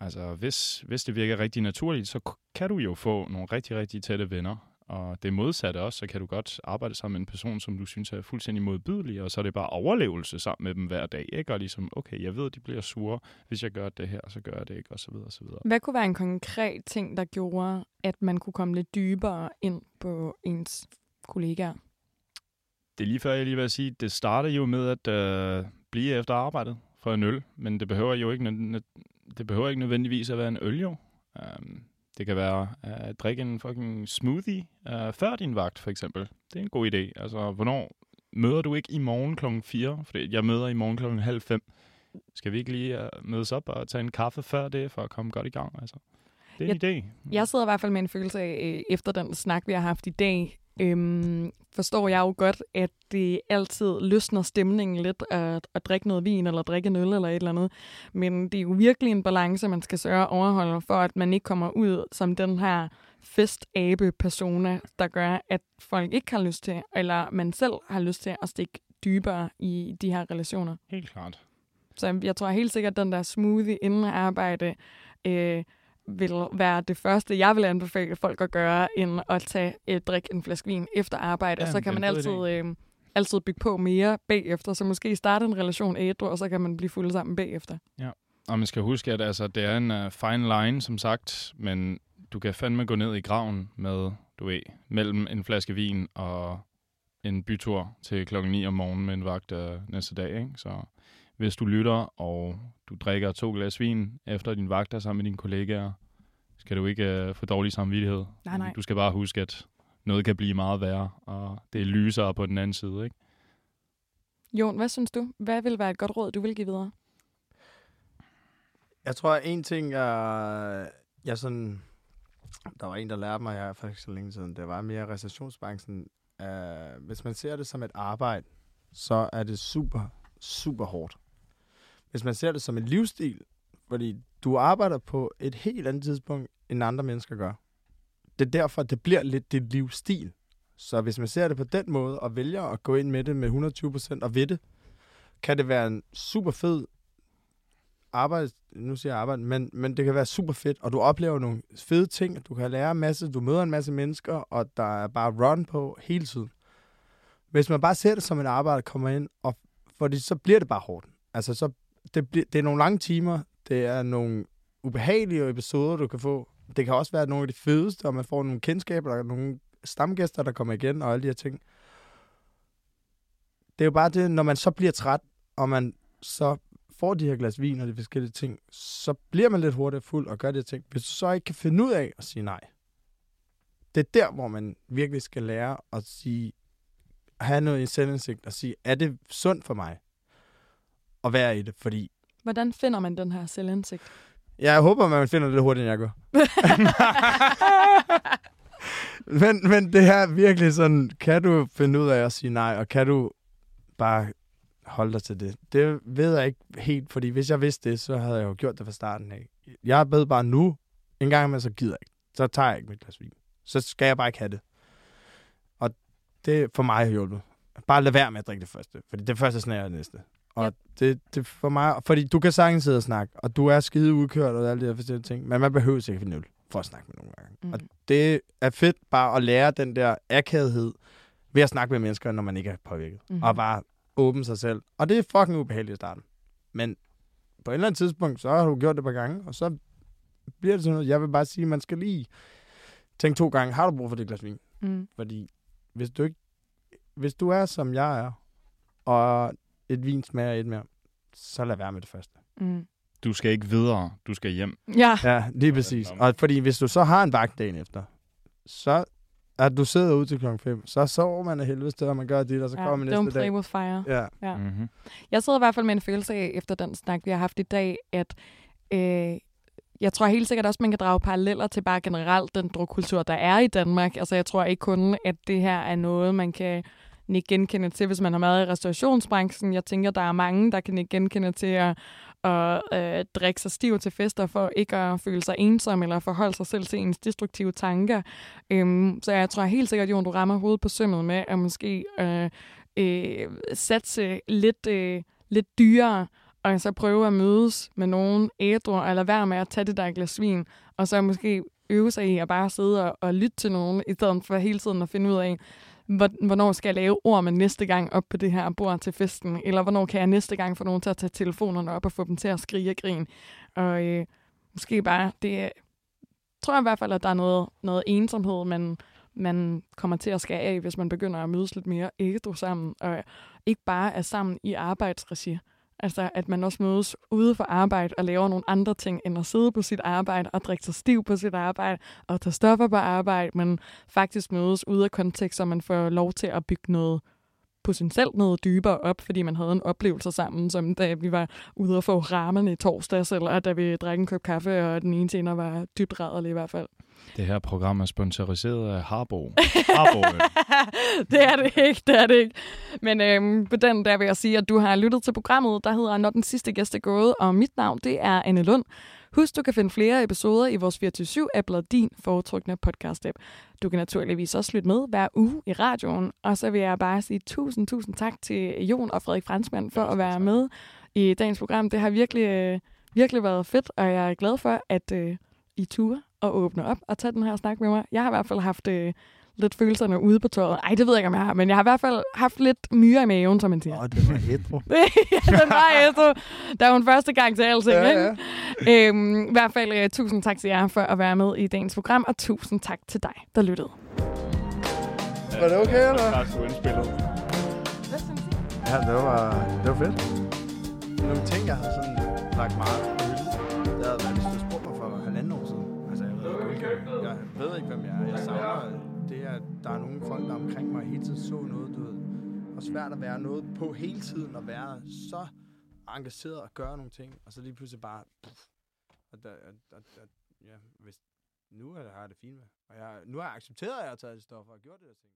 Altså, hvis, hvis det virker rigtig naturligt, så kan du jo få nogle rigtig, rigtig tætte venner. Og det modsatte også, så kan du godt arbejde sammen med en person, som du synes er fuldstændig modbydelig, og så er det bare overlevelse sammen med dem hver dag, ikke? Og ligesom, okay, jeg ved, de bliver sure, hvis jeg gør det her, så gør jeg det ikke, og så videre, og så videre. Hvad kunne være en konkret ting, der gjorde, at man kunne komme lidt dybere ind på ens kollegaer? Det er lige før, jeg lige vil sige, det starter jo med at øh, blive efter arbejdet for en øl, men det behøver jo ikke, det behøver ikke nødvendigvis at være en øl, jo. Um, det kan være at drikke en fucking smoothie øh, før din vagt, for eksempel. Det er en god idé. Altså, hvornår møder du ikke i morgen klokken 4? Fordi jeg møder i morgen klokken halv fem. Skal vi ikke lige øh, mødes op og tage en kaffe før det, for at komme godt i gang? Altså, det er en idé. Jeg sidder i hvert fald med en følelse af, øh, efter den snak, vi har haft i dag, øhm, forstår jeg jo godt, at det altid løsner stemningen lidt at, at drikke noget vin eller drikke en øl eller et eller andet. Men det er jo virkelig en balance, man skal sørge at overholde, for at man ikke kommer ud som den her festabe-persona, der gør, at folk ikke har lyst til, eller man selv har lyst til at stikke dybere i de her relationer. Helt klart. Så jeg tror helt sikkert, at den der smoothie inden arbejde øh, vil være det første, jeg vil anbefale folk at gøre, end at tage et drik en flaske vin efter arbejde. Ja, og så kan man altid, øh, altid bygge på mere bagefter. Så måske starte en relation ædru, og så kan man blive fuld sammen bagefter. Og man skal huske, at altså, det er en uh, fine line, som sagt, men du kan fandme gå ned i graven med, du ved, mellem en flaske vin og en bytur til klokken 9 om morgenen med en vagt uh, næste dag. Ikke? Så hvis du lytter, og du drikker to glas vin efter din vagter sammen med dine kollegaer, skal du ikke uh, få dårlig samvittighed. Nej, nej. Du skal bare huske, at noget kan blive meget værre, og det er lysere på den anden side. Ikke? Jon, hvad synes du? Hvad vil være et godt råd, du vil give videre? Jeg tror, at en ting, jeg, jeg sådan... Der var en, der lærte mig her for ikke så længe siden. Det var mere restaurationsbranchen. Uh, hvis man ser det som et arbejde, så er det super, super hårdt. Hvis man ser det som en livsstil, fordi du arbejder på et helt andet tidspunkt, end andre mennesker gør. Det er derfor, det bliver lidt dit livsstil. Så hvis man ser det på den måde, og vælger at gå ind med det med 120% og ved det, kan det være en super fed arbejde, nu siger jeg arbejde, men, men det kan være super fedt, og du oplever nogle fede ting, du kan lære en masse, du møder en masse mennesker, og der er bare run på hele tiden. hvis man bare ser det som en arbejde, kommer ind, og, fordi så bliver det bare hårdt. Altså, så, det, det er nogle lange timer, det er nogle ubehagelige episoder, du kan få. Det kan også være nogle af de fedeste, og man får nogle kendskaber, der er nogle stamgæster, der kommer igen, og alle de her ting. Det er jo bare det, når man så bliver træt, og man så får de her glas vin og de forskellige ting, så bliver man lidt hurtigt fuld og gør de her ting. Hvis du så ikke kan finde ud af at sige nej, det er der, hvor man virkelig skal lære at sige, have noget i selvindsigt og sige, er det sundt for mig at være i det? Fordi Hvordan finder man den her selvindsigt? jeg håber, man finder det hurtigt, end jeg gør. [LAUGHS] men, men det er virkelig sådan, kan du finde ud af at sige nej, og kan du bare holde dig til det? Det ved jeg ikke helt, fordi hvis jeg vidste det, så havde jeg jo gjort det fra starten af. Jeg ved bare nu, en gang med, så gider jeg ikke. Så tager jeg ikke mit glas vin. Så skal jeg bare ikke have det. Og det for mig har hjulpet. Bare lad være med at drikke det første, fordi det første snærer det næste. Og Yep. det, det for mig, fordi du kan sagtens sidde og snakke, og du er skide udkørt og alle de her forskellige ting, men man behøver ikke finde øl for at snakke med nogen gange. Mm. Og det er fedt bare at lære den der akavighed ved at snakke med mennesker, når man ikke er påvirket. Mm. Og bare åbne sig selv. Og det er fucking ubehageligt i starten. Men på et eller andet tidspunkt, så har du gjort det et par gange, og så bliver det sådan noget. Jeg vil bare sige, at man skal lige tænke to gange, har du brug for det glas vin? Mm. Fordi hvis du ikke, hvis du er som jeg er, og et vin smager et mere, så lad være med det første. Mm. Du skal ikke videre, du skal hjem. Ja. Ja, lige præcis. Og fordi hvis du så har en vagt dagen efter, så at du sidder ude til klokken 5, så sover man af helvede til, og man gør det, og så ja. kommer man Don't næste play dag. with fire. Ja, Ja. Mm-hmm. Jeg sidder i hvert fald med en følelse af, efter den snak, vi har haft i dag, at øh, jeg tror helt sikkert også, man kan drage paralleller til bare generelt den drukkultur, der er i Danmark. Altså jeg tror ikke kun, at det her er noget, man kan nikke genkende til, hvis man har været i restaurationsbranchen. Jeg tænker, der er mange, der kan ikke genkende til at, at øh, drikke sig stiv til fester for ikke at føle sig ensom eller forholde sig selv til ens destruktive tanker. Øhm, så jeg tror helt sikkert, Jon, du rammer hovedet på sømmet med at måske øh, øh, satse lidt, øh, lidt dyrere, og så prøve at mødes med nogen ædru, eller være med at tage det der glas vin, og så måske øve sig i at bare sidde og, og lytte til nogen, i stedet for hele tiden at finde ud af, hvornår skal jeg lave ord med næste gang op på det her bord til festen, eller hvornår kan jeg næste gang få nogen til at tage telefonerne op og få dem til at skrige og grine. Og øh, måske bare, det tror jeg i hvert fald, at der er noget, noget ensomhed, man, man kommer til at skære af, hvis man begynder at mødes lidt mere ægte sammen, og ikke bare er sammen i arbejdsregi. Altså, at man også mødes ude for arbejde og laver nogle andre ting, end at sidde på sit arbejde og drikke sig stiv på sit arbejde og tage stoffer på arbejde, men faktisk mødes ude af kontekst, så man får lov til at bygge noget potentielt noget dybere op, fordi man havde en oplevelse sammen, som da vi var ude og få ramen i torsdags, eller da vi drak en kop kaffe, og den ene tjener var dybt rædderlig i hvert fald. Det her program er sponsoriseret af Harbo. [LAUGHS] Harbo. det er det ikke, det er det ikke. Men øhm, på den der vil jeg sige, at du har lyttet til programmet, der hedder Når den sidste gæst er gået, og mit navn, det er Anne Lund. Husk, du kan finde flere episoder i vores 24-7-app eller din foretrukne podcast-app. Du kan naturligvis også lytte med hver uge i radioen. Og så vil jeg bare sige tusind, tusind tak til Jon og Frederik Fransmand for at være med i dagens program. Det har virkelig, øh, virkelig været fedt, og jeg er glad for, at øh, I ture og åbne op og tage den her snak med mig. Jeg har i hvert fald haft øh, lidt følelserne ude på tøjet. Ej, det ved jeg ikke, om jeg har, men jeg har i hvert fald haft lidt myre i maven, som man siger. og det var hætro. [LAUGHS] ja, den var efter. Der er jo en første gang til alting, Ja, ikke? Øhm, I hvert fald uh, tusind tak til jer for at være med i dagens program, og tusind tak til dig, der lyttede. Var det okay, eller? Tak for indspillet. Ja, det var, det var fedt. Nogle ting, jeg havde sådan lagt meget på hylden, det havde været, hvis du spurgte mig for halvanden år siden. Altså, jeg ved, ikke, jeg ved ikke, hvem jeg er. Jeg savner det, at der er nogle folk, der omkring mig hele tiden så noget, du ved. Og svært at være noget på hele tiden, og være så engageret og gøre nogle ting, og så lige pludselig bare... Pff, Og der, og, og, og, ja, hvis, nu har jeg det fint med. Og jeg, nu har jeg accepteret, at jeg har taget de stoffer og gjort det der ting.